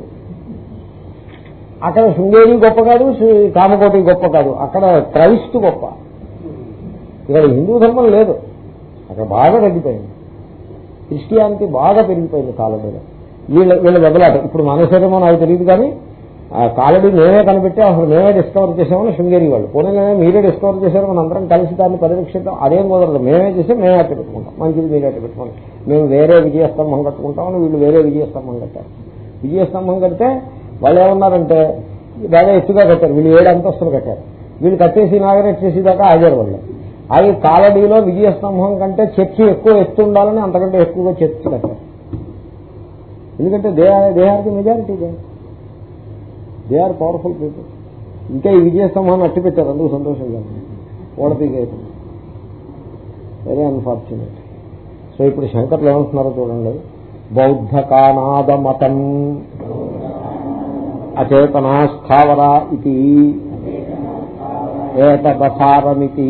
అక్కడ శృంగేరి గొప్ప కాదు శ్రీ- కామకోటి గొప్ప కాదు అక్కడ క్రైస్తు గొప్ప. ఇక్కడ హిందూ ధర్మం లేదు. అక్కడ బాగా తగ్గిపోయింది. క్రిస్టియానిటీ బాగా పెరిగిపోయింది కాలడీలో వీళ్ళ వీళ్ళ దెబ్బలాట. ఇప్పుడు మానేశారేమో నాకు తెలియదు కానీ కాలడీ మేమే కనిపెట్టి అసలు మేమే డిస్కవర్ చేసామని శృంగేరి వాళ్ళు. పోనీ మీరే డిస్కవర్ చేశారు మన అందరం కలిసి దాన్ని పరిరక్షిద్దాం అదేం కుదరదు. మేమే చేసి మేమే అట్టు పెట్టుకుంటాం. మంచిది మీరే అట్టు పెట్టుకోండి. మేము వేరే విజయస్తంభం కట్టుకుంటామని వీళ్ళు వేరే విజయస్తంభం కట్టారు. విజయస్తంభం కడితే వాళ్ళు ఏమన్నారంటే బాగా ఎత్తుగా కట్టారు. వీళ్ళు ఏడు అంతస్తులు కట్టారు. వీళ్ళు కట్టేసి నాగరేట్ చేసేదాకా ఆగారు వాళ్ళు. అవి కాలడీలో విజయస్తంభం కంటే చర్చి ఎక్కువ ఎత్తు ఉండాలని అంతకంటే ఎక్కువగా చర్చి కట్టారు. ఎందుకంటే they they are majority they are powerful people ఇంకా ఈ విజయస్తంభాన్ని అట్టి పెట్టారు అందుకు సంతోషంగా ఓడపీకి వెరీ అన్ఫార్చునేట్ సో ఇప్పుడు శంకర్లు ఏమంటున్నారో చూడండి. బౌద్ధ కానాద మతం అచేతనా స్థావర ఇది ఏతదసారమితి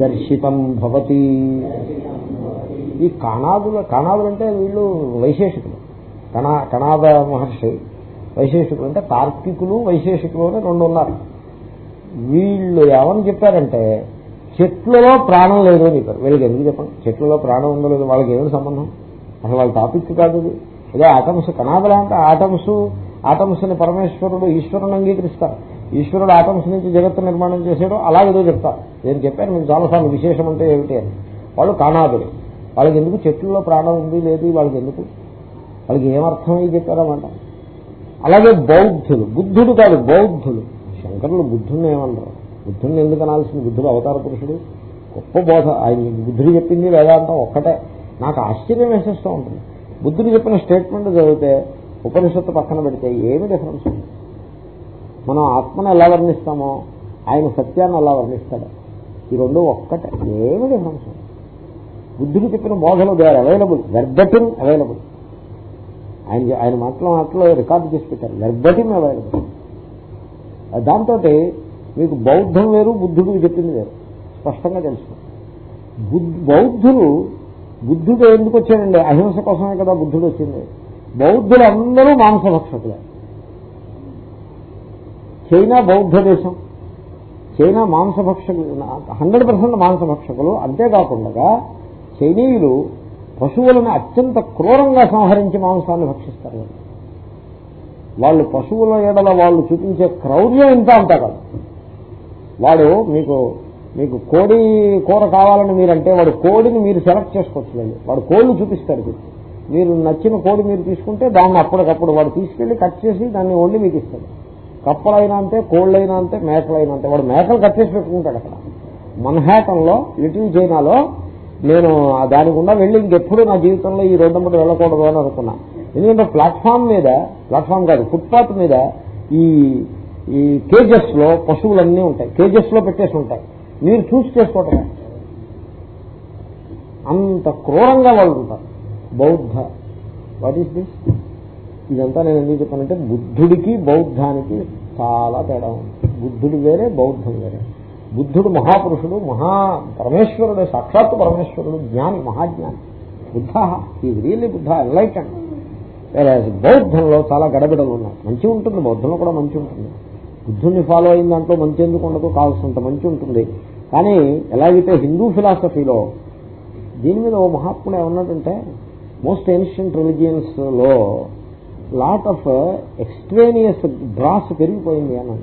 దర్శితం భవతి. ఈ కణాదులు కణాదులు అంటే వీళ్ళు వైశేషికులు. కణా కణాద మహర్షి. వైశేషికులు అంటే తార్కికులు వైశేషికులు అని రెండు ఉన్నారు. వీళ్ళు ఏమని చెప్పారంటే చెట్లలో ప్రాణం లేదు అని చెప్పారు. వీళ్ళకి ఎందుకు చెప్పండి చెట్లలో ప్రాణం ఉందో లేదు వాళ్ళకి ఏమిటి సంబంధం? అసలు వాళ్ళ టాపిక్ కాదు ఇది. ఇదే ఆటమ్స్ కణాదులు అంటే ఆటమ్స్ ఆటమ్స్ని పరమేశ్వరుడు ఈశ్వరుని అంగీకరిస్తారు. ఈశ్వరుడు ఆటమ్స్ నుంచి జగత్తు నిర్మాణం చేశాడు అలాగేదో చెప్తారు. నేను చెప్పాను మీకు చాలాసార్లు విశేషం అంటే ఏమిటి అని. వాళ్ళు కాణాదులు వాళ్ళకి ఎందుకు చెట్లలో ప్రాణం ఉంది లేదు వాళ్ళకి ఎందుకు? వాళ్ళకి ఏమర్థం అయ్యి చెప్పారన్నమాట? అలాగే బౌద్ధులు బుద్ధుడు కాదు బౌద్ధులు శంకరులు బుద్ధుడిని ఏమన్నారు బుద్ధుడిని ఎందుకు అనాల్సింది? బుద్ధుడు అవతార పురుషుడు. గొప్ప బోధ. ఆయన బుద్ధుడు చెప్పింది వేదాంతం ఒక్కటే. నాకు ఆశ్చర్యం వేసేస్తూ ఉంటుంది. బుద్ధుడు చెప్పిన స్టేట్మెంట్ చదివితే ఉపనిషత్తు పక్కన పెడితే ఏమి డిఫరెన్స్ ఉంది మనం ఆత్మను ఎలా వర్ణిస్తామో ఆయన సత్యాన్ని అలా వర్ణిస్తాడు ఈ రెండు ఒక్కటే. ఏమి డిఫరెన్స్ ఉంది బుద్ధుడు చెప్పిన బోధలు they are available. Verbatim available ఆయన ఆయన మాటలో మాటలో రికార్డు చేసి పెట్టారు. వెర్బటిన్ అవైలబుల్ దాంతో మీకు బౌద్ధం వేరు బుద్ధుడికి చెప్పింది వేరు. స్పష్టంగా తెలుసు బౌద్ధులు బుద్ధుడు ఎందుకు వచ్చాడండి? అహింస కోసమే కదా బుద్ధుడు వచ్చింది. బౌద్ధులు అందరూ మాంసభక్షకులే. చైనా బౌద్ధ దేశం. చైనా మాంసభక్షకులు హండ్రెడ్ పర్సెంట్ మాంసభక్షకులు. అంతేకాకుండా చైనీయులు పశువులను అత్యంత క్రూరంగా సంహరించి మాంసాన్ని భక్షిస్తారు. వాళ్ళు పశువుల ఏడల వాళ్ళు చూపించే క్రౌర్యం ఇంత అంతా కాదు. వాడు మీకు మీకు కోడి కూర కావాలని మీరంటే వాడు కోడిని మీరు సెలెక్ట్ చేసుకోవచ్చు వెళ్ళి. వాడు కోళ్ళు చూపిస్తాడు మీకు. మీరు నచ్చిన కోడి మీరు తీసుకుంటే దాన్ని అప్పటికప్పుడు వాడు తీసుకెళ్ళి కట్ చేసి దాన్ని వండి మీకు ఇస్తాడు. కప్పలైనా అంతే కోళ్ళైనా అంతే మేకలైనా అంతే. వాడు మేకలు కట్ చేసి పెట్టుకుంటాడు అక్కడ. మన్హాటన్లో లిటిల్ చైనాలో నేను దాని గుండా వెళ్ళి ఇంకెప్పుడు నా జీవితంలో ఈ రోడ్డు మీద వెళ్ళకూడదు అని అనుకున్నా. ఎందుకంటే ప్లాట్ఫామ్ మీద ప్లాట్ఫామ్ కాదు ఫుట్పాత్ మీద ఈ ఈ కేజెస్లో పశువులన్నీ ఉంటాయి. కేజెస్లో పెట్టేసి ఉంటాయి. మీరు చూసి చేసుకోవటమే. అంత క్రూరంగా వాళ్ళు ఉంటారు. బౌద్ధ. వాట్ ఈస్ దిస్ ఇదంతా నేను ఎందుకు చెప్పానంటే బుద్ధుడికి బౌద్ధానికి చాలా తేడా ఉంది. బుద్ధుడు వేరే బౌద్ధం వేరే. బుద్ధుడు మహాపురుషుడు మహా పరమేశ్వరుడు సాక్షాత్ పరమేశ్వరుడు జ్ఞాని మహాజ్ఞాని. బుద్ధ ఈ రియల్లీ బుద్ధ ఎన్లైటెండ్ బౌద్ధంలో చాలా గడబిడలు ఉన్నాయి మంచి ఉంటుంది బౌద్ధంలో కూడా మంచి ఉంటుంది. బుద్ధుడిని ఫాలో అయిన దాంట్లో మంచి ఎందుకు ఉండదు కావాల్సినంత మంచి ఉంటుంది. కానీ ఎలాగైతే హిందూ ఫిలాసఫీలో దీని మీద ఓ మహాత్ముడు ఏమన్నాడంటే మోస్ట్ ఏన్షియంట్ రిలిజియన్స్లో లాట్ ఆఫ్ ఎక్స్ట్రేనియస్ డ్రాస్ పెరిగిపోయింది అని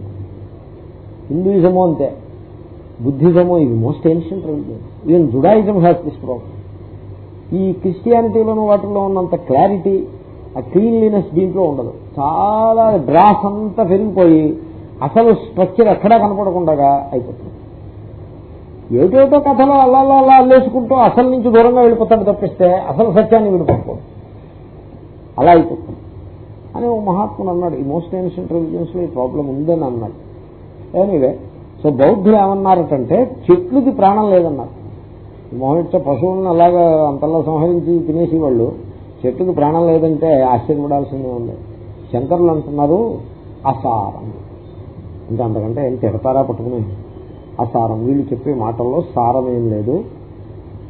హిందూయిజము అంతే. బుద్ధిజము ఇది most ancient religion even Judaism has this problem ఈ క్రిస్టియానిటీలోనూ వాటిలో ఉన్నంత క్లారిటీ ఆ క్లీన్లీనెస్ దీంట్లో ఉండదు. చాలా డ్రాస్ అంతా పెరిగిపోయి అసలు స్ట్రక్చర్ ఎక్కడా కనపడకుండా అయిపోతుంది. ఏటేటో కథలో అలా అలా అలా అల్లేసుకుంటూ అసలు నుంచి దూరంగా వెళ్ళిపోతాడు తప్పిస్తే అసలు సత్యాన్ని విడిపోకూడదు అలా అయిపోతుంది. అని ఓ మహాత్ముడు అన్నాడు ఈ మోస్ట్ ఏన్షియంట్ రిలీజియన్స్లో ఈ ప్రాబ్లం ఉందని అన్నాడు. ఎనీవే సో బౌద్ధులు ఏమన్నారటంటే చెట్లుకి ప్రాణం లేదన్నారు. మోహిత పశువులను అలాగా అంతలా సంహరించి తినేసి వాళ్ళు చెట్టుకి ప్రాణం లేదంటే ఆశ్చర్యపడాల్సిందే ఉంది. శంకరులు అంటున్నారు అసారం. ఇంకా అంతకంటే ఏం తిడతారా పట్టుకుని? అసారం. వీళ్ళు చెప్పే మాటల్లో సారం ఏం లేదు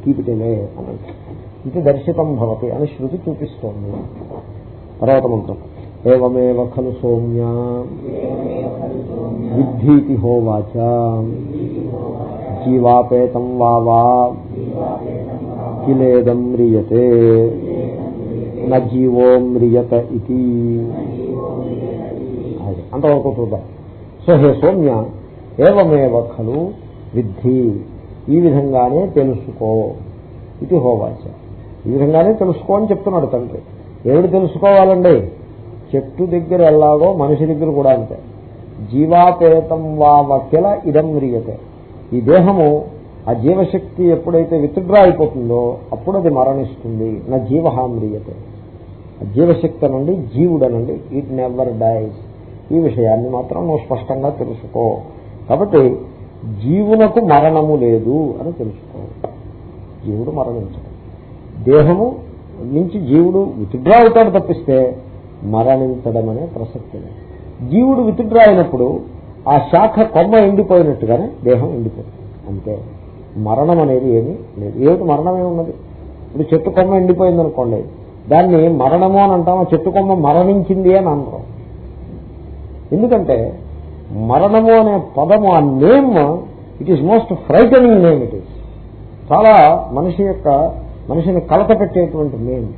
కీపిటలే అని. ఇది దర్శితం భవతి అని శృతి చూపిస్తోంది. తర్వాత మంత్రం ఏమేవ ఖలు సౌమ్య విద్ధీతి హోవాచ జీవాపేతం వావా కిలేదం మ్రియతే జీవో మ్రియత ఇది అది అంతవరకు చూద్దాం. సో హే సౌమ్య ఏవమేవ ఖలు విద్ధి। ఈ విధంగానే తెలుసుకో ఇది హోవాచ ఈ విధంగానే తెలుసుకో అని చెప్తున్నాడు తండ్రి। ఏమిటి తెలుసుకోవాలండి? చెట్టు దగ్గర ఎలాగో మనిషి దగ్గర కూడా అంతే. జీవాపేతం వావకిల ఇదం మ్రియతే ఈ దేహము ఆ జీవశక్తి ఎప్పుడైతే విత్డ్రా అయిపోతుందో అప్పుడు అది మరణిస్తుంది. నా జీవహామ్రియతే జీవశక్తి నుండి జీవుడనండి ఇట్ నెవర్ డైస్ ఈ విషయాన్ని మాత్రం నువ్వు స్పష్టంగా తెలుసుకో. కాబట్టి జీవునకు మరణము లేదు అని తెలుసుకో. జీవుడు మరణించడు. దేహము నుంచి జీవుడు విత్డ్రా అవుతాడు తప్పిస్తే మరణించడమనే ప్రసక్తి లేదు. జీవుడు విత్డ్రా అయినప్పుడు ఆ శాఖ కొమ్మ ఎండిపోయినట్టుగానే దేహం ఎండిపోతుంది. అంతే. మరణం అనేది ఏమీ లేదు. ఏమిటి మరణం ఏమున్నది ఇప్పుడు చెట్టు కొమ్మ ఎండిపోయింది అనుకోండి దాన్ని మరణము అని అంటాము చెట్టు కొమ్మ మరణించింది అని అంటాం ఎందుకంటే మరణము అనే పదము ఆ name it is most frightening name it is చాలా మనిషి యొక్క మనిషిని కలత పెట్టేటువంటి నేమ్.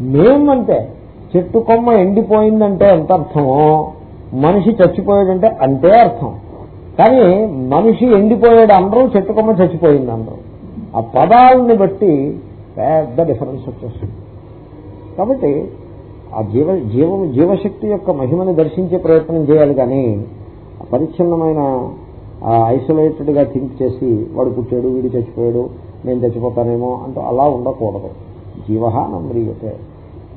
నేమ్ అంటే చెట్టు కొమ్మ ఎండిపోయిందంటే ఎంత అర్థమో మనిషి చచ్చిపోయాడంటే అంతే అర్థం. కానీ మనిషి ఎండిపోయాడు అందరూ చెట్టు కొమ్మ చచ్చిపోయింది అందరూ ఆ పదాలని బట్టి పెద్ద డిఫరెన్స్ వచ్చేస్తుంది. కాబట్టి ఆ జీవ జీవ జీవశక్తి యొక్క మహిమని దర్శించే ప్రయత్నం చేయాలి కానీ పరిచ్ఛిన్నమైన ఐసోలేటెడ్గా థింక్ చేసి వాడు పుట్టాడు వీడు చచ్చిపోయాడు నేను చచ్చిపోతానేమో అంటూ అలా ఉండకూడదు. జీవ నమ్రియతే.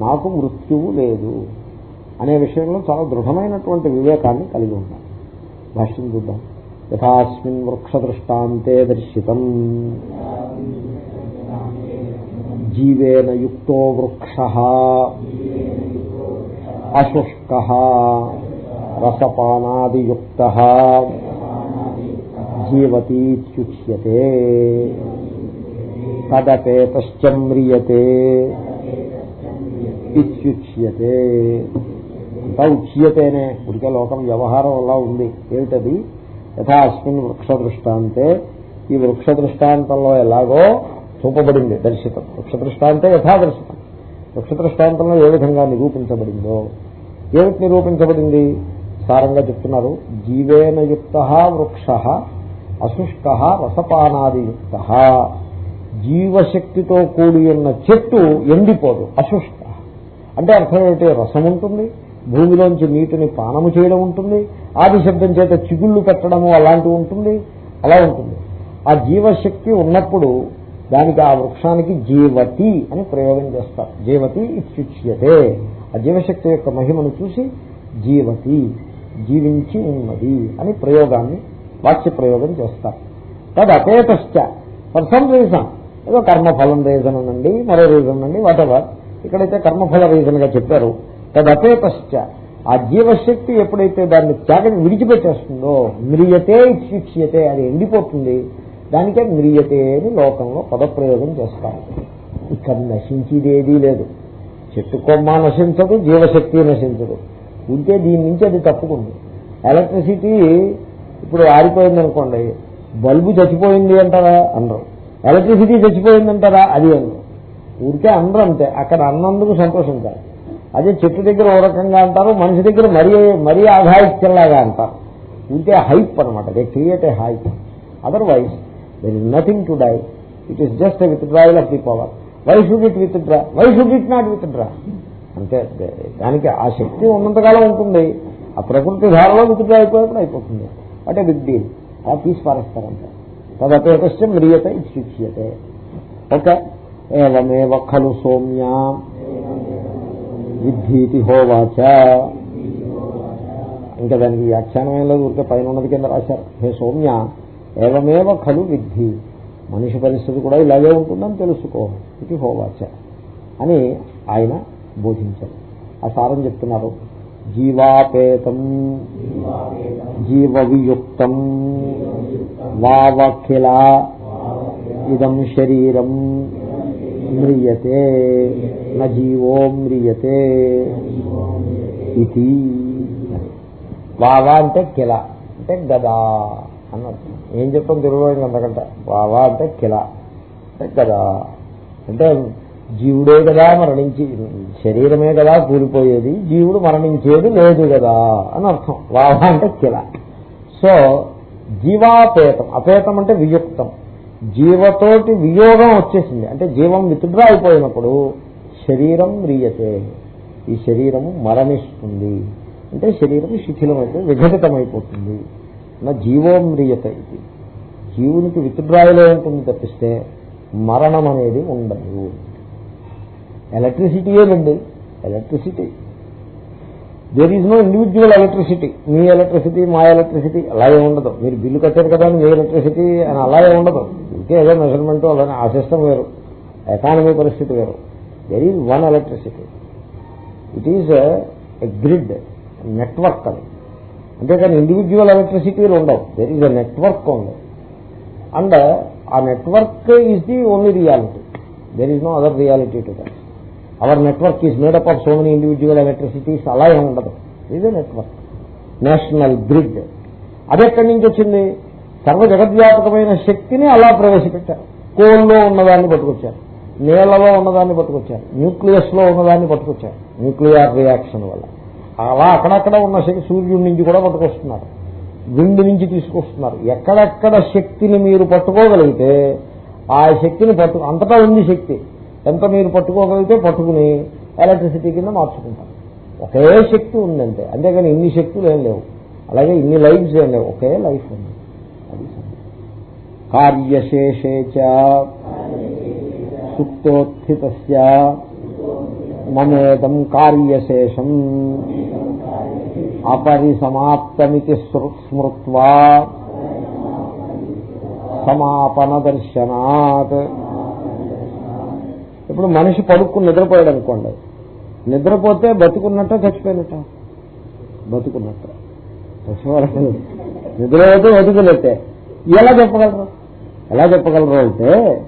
నాకు మృత్యువు లేదు అనే విషయంలో చాలా దృఢమైనటువంటి వివేకాన్ని కలిగి ఉండాలి భాష్యం చూద్దాం. యథాస్మిన్ వృక్ష దృష్టాంతే దర్శితం. జీవేన యుక్తో వృక్ష. అశుష్క. రసపానాదియుక్త. జీవతీత్యుచ్యతే తదపేతశ్చ ఇత్యుచ్యతే అంతా ఉచ్యతేనే ఉడికే లోకం వ్యవహారం అలా ఉంది. ఏమిటది? యథా అస్మిన్ వృక్ష దృష్టాంతే ఈ వృక్ష దృష్టాంతంలో ఎలాగో చూపబడింది దర్శితం. వృక్ష దృష్టాంతే యథా వృక్ష దృష్టాంతంలో ఏ విధంగా నిరూపించబడిందో. ఏమిటి నిరూపించబడింది? సారంగా చెప్తున్నారు. జీవేనయుక్త వృక్ష అశుష్క రసపానాదియుక్త. జీవశక్తితో కూడి ఉన్న చెట్టు ఎండిపోదు. అశుష్క అంటే అర్థం ఏమిటి? రసం ఉంటుంది భూమిలోంచి నీటిని పానము చేయడం ఉంటుంది ఆది శబ్దం చేత చిగుళ్ళు పెట్టడము అలాంటివి ఉంటుంది అలా ఉంటుంది. ఆ జీవశక్తి ఉన్నప్పుడు దానికి ఆ వృక్షానికి జీవతి అని ప్రయోగం చేస్తారు. జీవతి ఇత్యుచ్యతే. ఆ జీవశక్తి యొక్క మహిమను చూసి జీవతి జీవించి ఉన్నది అని ప్రయోగాన్ని వాక్య ప్రయోగం చేస్తారు. తది అపేతశ్చ ఫర్ సమ్ రీజన్ ఏదో కర్మఫలం రీజన్ అనండి మరో రీజన్ అండి వాటెవర్ ఇక్కడైతే కర్మఫల రీజన్గా చెప్పారు. తదపేతశ్చ ఆ జీవశక్తి ఎప్పుడైతే దాన్ని త్యాగం విడిచిపెట్టేస్తుందో మ్రియతే ఇచ్చుచ్యతే అది ఎండిపోతుంది. దానికే మ్రియతే అని లోకంలో పదప్రయోగం చేస్తారు. ఇక్కడ నశించేదేదీ లేదు. చెట్టు కొమ్మ నశించదు జీవశక్తి నశించదు. ఉంటే దీని నుంచి అది తప్పుకుంది. ఎలక్ట్రిసిటీ ఇప్పుడు ఆరిపోయింది అనుకోండి బల్బు చచ్చిపోయింది అంటారా? అనరు. ఎలక్ట్రిసిటీ చచ్చిపోయింది అంటారా అది అనరు. ఊరికే అందరూ అంతే. అక్కడ అన్నందుకు సంతోషించాలి అదే చెట్టు దగ్గర ఓ రకంగా అంటారు మనిషి దగ్గర మరీ మరీ ఆధాయిత్యంలాగా అంటారు. ఊరికే హైప్ అనమాట they create a hype otherwise there is nothing to die it is just withdrawal of the power why should it withdraw why should it not withdraw అంటే దానికి ఆ శక్తి ఉన్నంతకాలం ఉంటుంది. ఆ ప్రకృతి ధారలో విత్డ్రా అయిపోయినప్పుడు అయిపోతుంది. అంటే బిగ్ డీల్ అలా తీసి పారేస్తారంటే తదపేతశ్చ మ్రియత ఇచ్చుచ్యతే ఓకే ఏమేవ ఖలు సోమ్యా విద్ధీతి హోవాచ ఇంకా దానికి వ్యాఖ్యానం ఏం లేదు ఊరికే పైన ఉన్నది కింద రాశారు. హే సౌమ్య ఏవమేవ ఖలు విద్ధి? మనిషి పరిస్థితి కూడా ఇలాగే ఉంటుందని తెలుసుకో ఇది హోవాచ అని ఆయన బోధించారు. ఆ సారం చెప్తున్నారు. జీవాపేతం జీవవియుక్తం వావఖిల ఇదం శరీరం మ్రియతే నీవో మ్రియతే ఇది వావా అంటే కిల అంటే గదా అన్నట్టు. ఏం చెప్పాం తెలుగు అంతకంటే? వావా అంటే కిల అంటే గదా. అంటే జీవుడే కదా మరణించి శరీరమే కదా కూలిపోయేది జీవుడు మరణించేది లేదు కదా అని అర్థం. వావా అంటే కిల. సో జీవాపేతం అపేతం అంటే వియుక్తం. జీవతోటి వియోగం వచ్చేసింది. అంటే జీవం విత్డ్రా అయిపోయినప్పుడు శరీరం మ్రియతే ఈ శరీరము మరణిస్తుంది. అంటే శరీరం శిథిలమైతే విఘటితమైపోతుంది. నా జీవోమ్రియత ఇది. జీవునికి విత్డ్రాయలో ఉంటుంది తప్పిస్తే మరణం అనేది ఉండదు. ఎలక్ట్రిసిటీ ఏమండి electricity there is no individual electricity me electricity మా ఎలక్ట్రిసిటీ అలాగే ఉండదు. మీరు బిల్లు కట్టారు కదా మీ ఎలక్ట్రిసిటీ అని అలాగే ఉండదు. ఇంకే ఏదో మెజర్మెంట్ అలానే ఆ సిస్టమ్ వేరు. ఎకానమీ పరిస్థితి వేరు. There is one electricity it is a grid network అది. అంతేకాని ఇండివిజువల్ ఎలక్ట్రిసిటీలు ఉండవు. దెర్ ఈజ్ ఎ నెట్వర్క్ ఉంది అండ్ ఆ network is the only reality there is no other reality to that our network is made up of so many individual electricities అలా ఏమి ఉండదు. ఇదే నెట్వర్క్ నేషనల్ గ్రిడ్ అది ఎక్కడి నుంచి వచ్చింది? సర్వ జగద్వ్యాపకమైన శక్తిని అలా ప్రవేశపెట్టారు. కోల్లో ఉన్నదాన్ని పట్టుకొచ్చారు. నీళ్ళలో ఉన్నదాన్ని పట్టుకొచ్చారు. న్యూక్లియస్లో ఉన్నదాన్ని పట్టుకొచ్చారు. న్యూక్లియర్ రియాక్షన్ వల్ల. అలా అక్కడక్కడ ఉన్న శక్తి సూర్యుడి నుంచి కూడా పట్టుకొస్తున్నారు. విండి నుంచి తీసుకొస్తున్నారు. ఎక్కడెక్కడ శక్తిని మీరు పట్టుకోగలిగితే ఆ శక్తిని పట్టు అంతటా ఉంది శక్తి. ఎంత మీరు పట్టుకోగలిగితే పట్టుకుని ఎలక్ట్రిసిటీ కింద మార్చుకుంటారు ఒకే శక్తి ఉందంటే అంతేగాని ఇన్ని శక్తులు ఏం లేవు. అలాగే ఇన్ని లైఫ్స్ ఏం లేవు. ఒకే లైఫ్ ఉంది. కార్యశేషే సుప్తోత్థిత మమేదం కార్యశేషం అపరిసమాప్తమితి స్మృత్వా సమాపన దర్శనాత్. ఇప్పుడు మనిషి పడుకుని నిద్రపోయాడు అనుకోండి నిద్రపోతే బతుకున్నట్ట చచ్చిపోయినట్ట? బతుకున్నట్ట. నిద్రపోతే బతుకున్నట్టే. ఎలా చెప్పగలరు? ఎలా చెప్పగలరు అంటే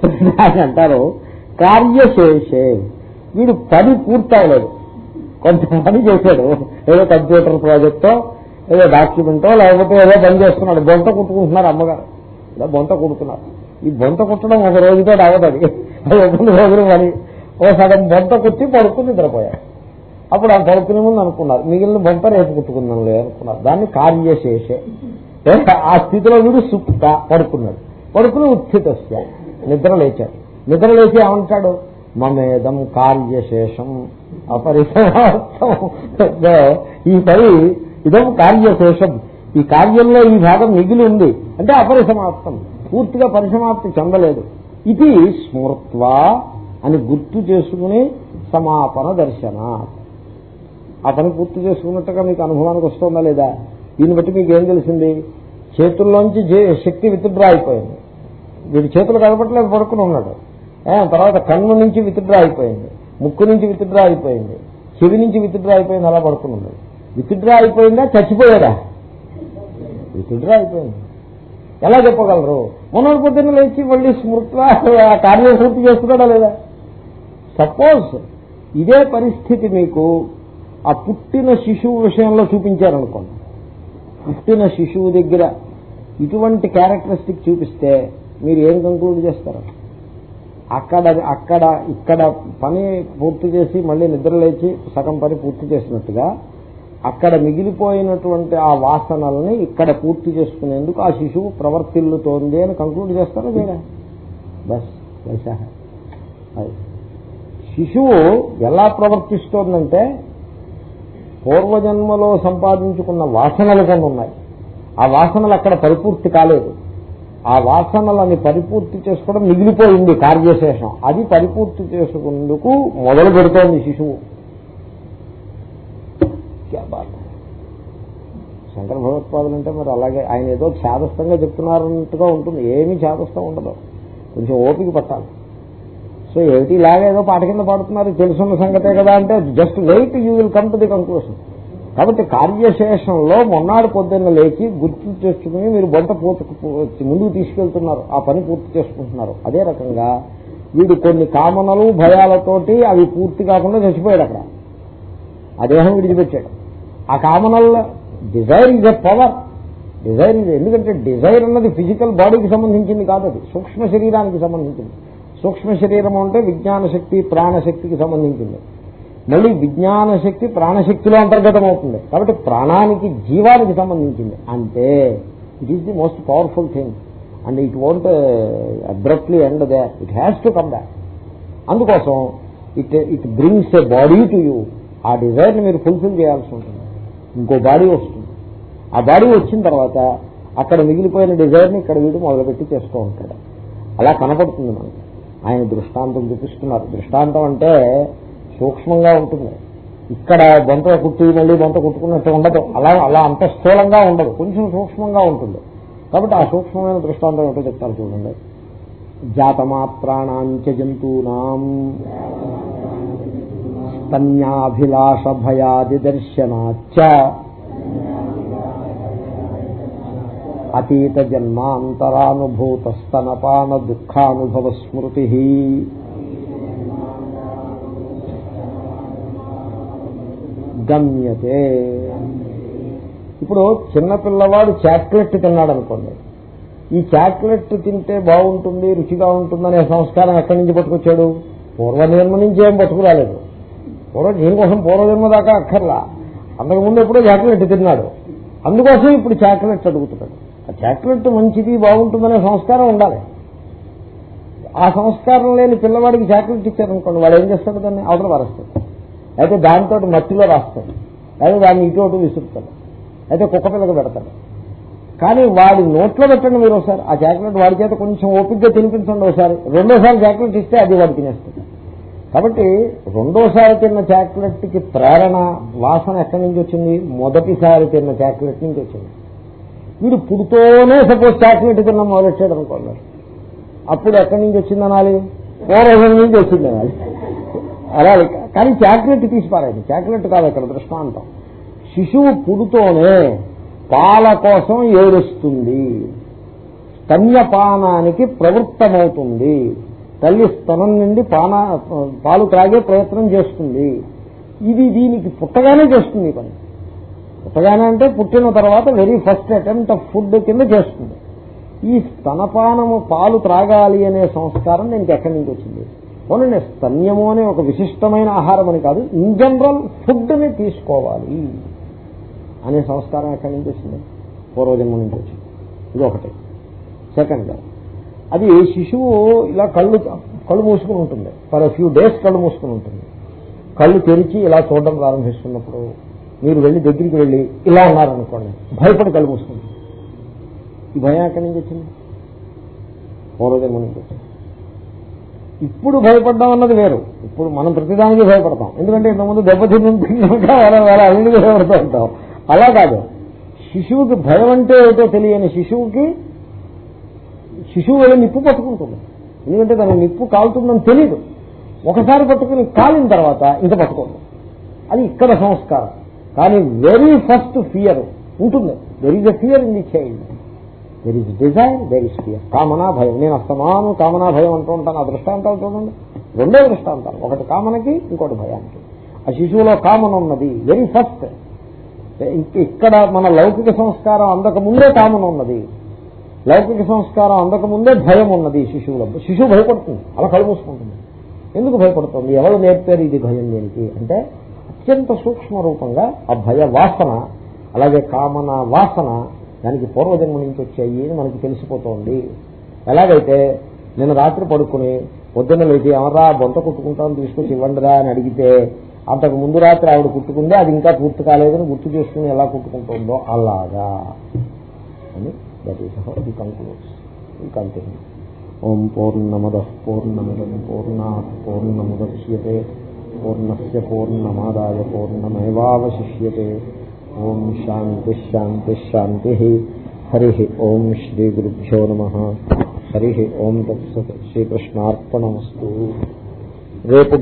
అంటారు కార్యశేషే. వీడు పని పూర్తవలేదు. కొంత పని చేశాడు. ఏదో కంప్యూటర్ ప్రాజెక్టో ఏదో డాక్యుమెంటో లేకపోతే ఏదో పని చేస్తున్నాడు. బొంత కుట్టుకుంటున్నారు అమ్మగారు. ఇలా బొంత కుడుతున్నారు. ఈ బొంత కుట్టడం ఒక రోజుతో అవదు అది ఒకటి రోజులు పని ఓ సగం బొంత కుట్టి పడుకుని నిద్రపోయారు అప్పుడు ఆ పడుకునే ముందు అనుకున్నారు మిగిలిన బొంత రేపు కుట్టుకుందాంలే అనుకున్నారు. దాన్ని కార్యశేషే. ఆ స్థితిలో వీడు సుప్త పడుకున్నాడు. పడుకుని ఉత్థితస్య నిద్ర లేచాడు. నిద్ర లేచి ఏమంటాడు? మమేదం కార్యశేషం అపరిసమాప్తం ఈ పని ఇదం కార్యశేషం. ఈ కార్యంలో ఈ భాగం మిగిలి ఉంది. అంటే అపరిసమాప్తం. పూర్తిగా పరిసమాప్తి చెందలేదు. ఇది స్మృత్వా అని గుర్తు చేసుకుని సమాపన దర్శన. ఆ పని పూర్తి చేసుకున్నట్టుగా మీకు అనుభవానికి వస్తుందా లేదా? దీన్ని బట్టి మీకు ఏం తెలిసింది? చేతుల్లోంచి శక్తి విత్డ్రా అయిపోయింది. వీడి చేతులు కనపట్లేదు పడుకుని ఉన్నాడు. తర్వాత కన్ను నుంచి విత్డ్రా అయిపోయింది. ముక్కు నుంచి విత్డ్రా అయిపోయింది. చెవి నుంచి విత్డ్రా అయిపోయింది అలా పడుకుని ఉన్నాడు. విత్డ్రా అయిపోయిందా? చచ్చిపోయాడా? విత్డ్రా అయిపోయింది. ఎలా చెప్పగలరు? మొన్నటి పొద్దున్న లేచి మళ్ళీ స్మృతిగా కార్యం పూర్తి చేస్తున్నాడా లేదా? సపోజ్ ఇదే పరిస్థితి మీకు ఆ పుట్టిన శిశువు విషయంలో చూపించారనుకోండి. పుట్టిన శిశువు దగ్గర ఇటువంటి క్యారెక్టరిస్టిక్ చూపిస్తే మీరు ఏం కంక్లూడ్ చేస్తారు? అక్కడ అక్కడ ఇక్కడ పని పూర్తి చేసి మళ్ళీ నిద్ర లేచి సగం పని పూర్తి చేసినట్టుగా అక్కడ మిగిలిపోయినటువంటి ఆ వాసనల్ని ఇక్కడ పూర్తి చేసుకునేందుకు ఆ శిశువు ప్రవర్తిల్లుతోంది అని కంక్లూడ్ చేస్తారా లేదా? బస్ వైశాఖ శిశువు ఎలా ప్రవర్తిస్తోందంటే పూర్వజన్మలో సంపాదించుకున్న వాసనలు కొన్ని ఉన్నాయి. ఆ వాసనలు అక్కడ పరిపూర్తి కాలేదు. ఆ వాసనలని పరిపూర్తి చేసుకోవడం మిగిలిపోయింది కార్యశేషం. అది పరిపూర్తి చేసుకుందుకు మొదలు పెడుతోంది శిశువు. శంకర భగవత్పాదులు అంటే మరి అలాగే ఆయన ఏదో ఛాదస్థంగా చెప్తున్నారన్నట్టుగా ఉంటుంది. ఏమీ ఛాదస్థం ఉండదు. కొంచెం ఓపిక పట్టాలి. సో ఏమిటి ఇలాగే ఏదో పాట కింద పాడుతున్నారు తెలుసున్న సంగతే కదా అంటే just wait you will come to the conclusion కాబట్టి కార్యశేషంలో మొన్నాడు పొద్దున్న లేచి గుర్తు చేసుకుని మీరు బొంత పూర్తి ముందుకు తీసుకెళ్తున్నారు. ఆ పని పూర్తి చేసుకుంటున్నారు. అదే రకంగా వీడు కొన్ని కామనలు భయాలతోటి అవి పూర్తి కాకుండా చచ్చిపోయాడు అక్కడ. ఆ దేహం విడిచిపెట్టాడు. ఆ కామనల్ desire is a power. Desire ఇది ఎందుకంటే డిజైర్ అన్నది ఫిజికల్ బాడీకి సంబంధించింది కాదు అది. సూక్ష్మ శరీరానికి సంబంధించింది. సూక్ష్మ శరీరం అంటే విజ్ఞాన శక్తి ప్రాణశక్తికి సంబంధించింది. మళ్ళీ విజ్ఞాన శక్తి ప్రాణశక్తిలో అంతర్గతం అవుతుంది కాబట్టి ప్రాణానికి జీవానికి సంబంధించింది. అంటే it is the most powerful thing and it won't abruptly end they it has to come back అందుకోసం it it brings a body to you ఆ డిజైర్ని మీరు ఫుల్ఫిల్ చేయాల్సి ఉంటుంది. ఇంకో బాడీ వస్తుంది. ఆ బాడీ వచ్చిన తర్వాత అక్కడ మిగిలిపోయిన డిజైర్ని ఇక్కడ వీడు మొదలుపెట్టి చేస్తూ ఉంటాడు. అలా కనపడుతుంది మనకి. ఆయన దృష్టాంతం చూపిస్తున్నారు. దృష్టాంతం అంటే సూక్ష్మంగా ఉంటుంది. ఇక్కడ బొంత కుట్టి మళ్ళీ బొంత కుట్టుకున్నట్టు ఉండదు. అలా అలా అంత స్థూలంగా ఉండదు. కొంచెం సూక్ష్మంగా ఉంటుంది. కాబట్టి ఆ సూక్ష్మమైన దృష్టాంతం ఏంటో చెప్తారు చూడండి. జాతమాత్రాణాంచ జంతూనాం. కన్యాభిలాష భయాది దర్శనాచ అతీత జన్మాంతరానుభూత స్తనపాన దుఃఖానుభవ స్మృతి గమ్యతే. ఇప్పుడు చిన్నపిల్లవాడు చాక్లెట్ తిన్నాడు అనుకోండి ఈ చాక్లెట్ తింటే బాగుంటుంది రుచిగా ఉంటుందనే సంస్కారం ఎక్కడి నుంచి పట్టుకొచ్చాడు? పూర్వనిర్మ నుంచి ఏం పట్టుకురాలేదు పూర్వ దీనికోసం పూర్వజన్మ దాకా అక్కర్లా. అంతకుముందు ఎప్పుడో చాక్లెట్ తిన్నాడు. అందుకోసం ఇప్పుడు చాక్లెట్ అడుగుతున్నాడు. ఆ చాక్లెట్ మంచిది బాగుంటుందనే సంస్కారం ఉండాలి. ఆ సంస్కారం లేని పిల్లవాడికి చాక్లెట్ ఇచ్చారనుకోండి వాడు ఏం చేస్తాడు దాన్ని? అవతల పారేస్తాడు అయితే దాంతో మట్టిలో రాస్తాడు. అయితే దాన్ని ఇటు విసురుతాడు. అయితే కుక్క పిల్లకి పెడతాడు. కానీ వాడి నోట్లో పెట్టండి మీరు ఒకసారి. ఆ చాక్లెట్ వాడి చేత కొంచెం ఓపిక్గా తినిపించండి ఒకసారి. రెండోసారి చాక్లెట్ ఇస్తే అది వాడు తినేస్తుంది కాబట్టి రెండోసారి తిన్న చాక్లెట్కి ప్రేరణ వాసన ఎక్కడి నుంచి వచ్చింది? మొదటిసారి తిన్న చాక్లెట్ నుంచి వచ్చింది. వీడు పుడుతోనే సపోజ్ చాక్లెట్ తిన్న మొదలెట్టాడు అనుకోండి. అప్పుడు ఎక్కడి నుంచి వచ్చింది అనాలి? పూర్వం నుంచి వచ్చింది అనాలి. అలా కానీ చాక్లెట్ తీసి పారాడు చాక్లెట్ కాదు అక్కడ దృష్టాంతం. శిశువు పుడుతోనే పాల కోసం ఏడుస్తుంది. స్తన్యపానానికి ప్రవృత్తమవుతుంది. తల్లి స్తనం నుండి పాన పాలు త్రాగే ప్రయత్నం చేస్తుంది. ఇది దీనికి పుట్టగానే చేస్తుంది పని. పుట్టగానే అంటే పుట్టిన తర్వాత very first attempt of food కింద చేస్తుంది. ఈ స్తనపానము పాలు త్రాగాలి అనే సంస్కారం దీనికి ఎక్కడి నుంచి వచ్చింది? పోనీ స్తన్యము అనే ఒక విశిష్టమైన ఆహారం అని కాదు ఇన్ జనరల్ ఫుడ్ని తీసుకోవాలి అనే సంస్కారం ఎక్కడి నుంచి వచ్చింది? పూర్వజన్మ నుంచి వచ్చింది. ఇది ఒకటి సెకండ్ అది శిశువు ఇలా కళ్ళు కళ్ళు మూసుకుని ఉంటుంది. ఫర్ ఫ్యూ డేస్ కళ్ళు మూసుకుని ఉంటుంది. కళ్ళు తెరిచి ఇలా చూడడం ప్రారంభిస్తున్నప్పుడు మీరు వెళ్ళి దగ్గరికి వెళ్ళి ఇలా ఉన్నారనుకోండి భయపడి కళ్ళు మూసుకుంటుంది. ఈ భయం ఎక్కడి నుంచి వచ్చింది? పూర్వజన్మ నుంచి వచ్చింది. ఇప్పుడు భయపడ్డాం అన్నది వేరు. ఇప్పుడు మనం ప్రతిదానికి భయపడతాం. ఎందుకంటే ఇంతకుముందు దెబ్బతిని వేళ అన్ని భయపడుతూ ఉంటాం. అలా కాదు. శిశువుకి భయం అంటే ఏదో తెలియని శిశువుకి శిశువు వెళ్ళి నిప్పు పట్టుకుంటుంది. ఎందుకంటే దాని నిప్పు కాలుతుందని తెలియదు ఒకసారి పట్టుకుని కాలిన తర్వాత ఇంత పట్టుకోండి. అది ఇక్కడ సంస్కారం. కానీ వెరీ ఫస్ట్ ఫియర్ ఉంటుంది. There is a fear in the child there is desire there is fear కామనా భయం. నేను అస్తమాను కామనా భయం అంటూ ఉంటాను. ఆ దృష్టాంతాలు చూడండి. రెండో దృష్టాంతాలు. ఒకటి కామనకి ఇంకోటి భయానికి. ఆ శిశువులో కామన ఉన్నది. వెరీ ఫస్ట్ ఇక్కడ మన లౌకిక సంస్కారం అందక ముందే కామన ఉన్నది. లౌకిక సంస్కారం అందకముందే భయం ఉన్నది శిశువుల శిశువు భయపడుతుంది. అలా కళ్ళు మూసుకుంటుంది. ఎందుకు భయపడుతుంది? ఎవరు నేర్పారు ఇది భయం దేనికి? అంటే అత్యంత సూక్ష్మ రూపంగా ఆ భయ వాసన అలాగే కామన వాసన దానికి పూర్వజన్మ నుంచి వచ్చాయి అని మనకి తెలిసిపోతోంది. ఎలాగైతే నేను రాత్రి పడుకుని పొద్దున్న లేచి ఎవరా బొంత కుట్టుకుంటామని తీసుకొచ్చి ఇవ్వండిరా అని అడిగితే అంతకు ముందు రాత్రి ఆవిడ కుట్టుకుంది అది ఇంకా పూర్తి కాలేదని గుర్తు చేసుకుని ఎలా కుట్టుకుంటుందో అలాగా అని that is how the concludes ఈ కంటిన్యూ ఓం పూర్ణమద పూర్ణమిదం పూర్ణా పూర్ణముద్యతే పూర్ణస్ పూర్ణమాదాయ పూర్ణమేవాశిష్యతే ఓం శాంతి శాంతి శాంతి హరి ఓం శ్రీ గురుభ్యో నమ హరి ఓం తత్సత్ శ్రీకృష్ణార్పణమస్తు రేపు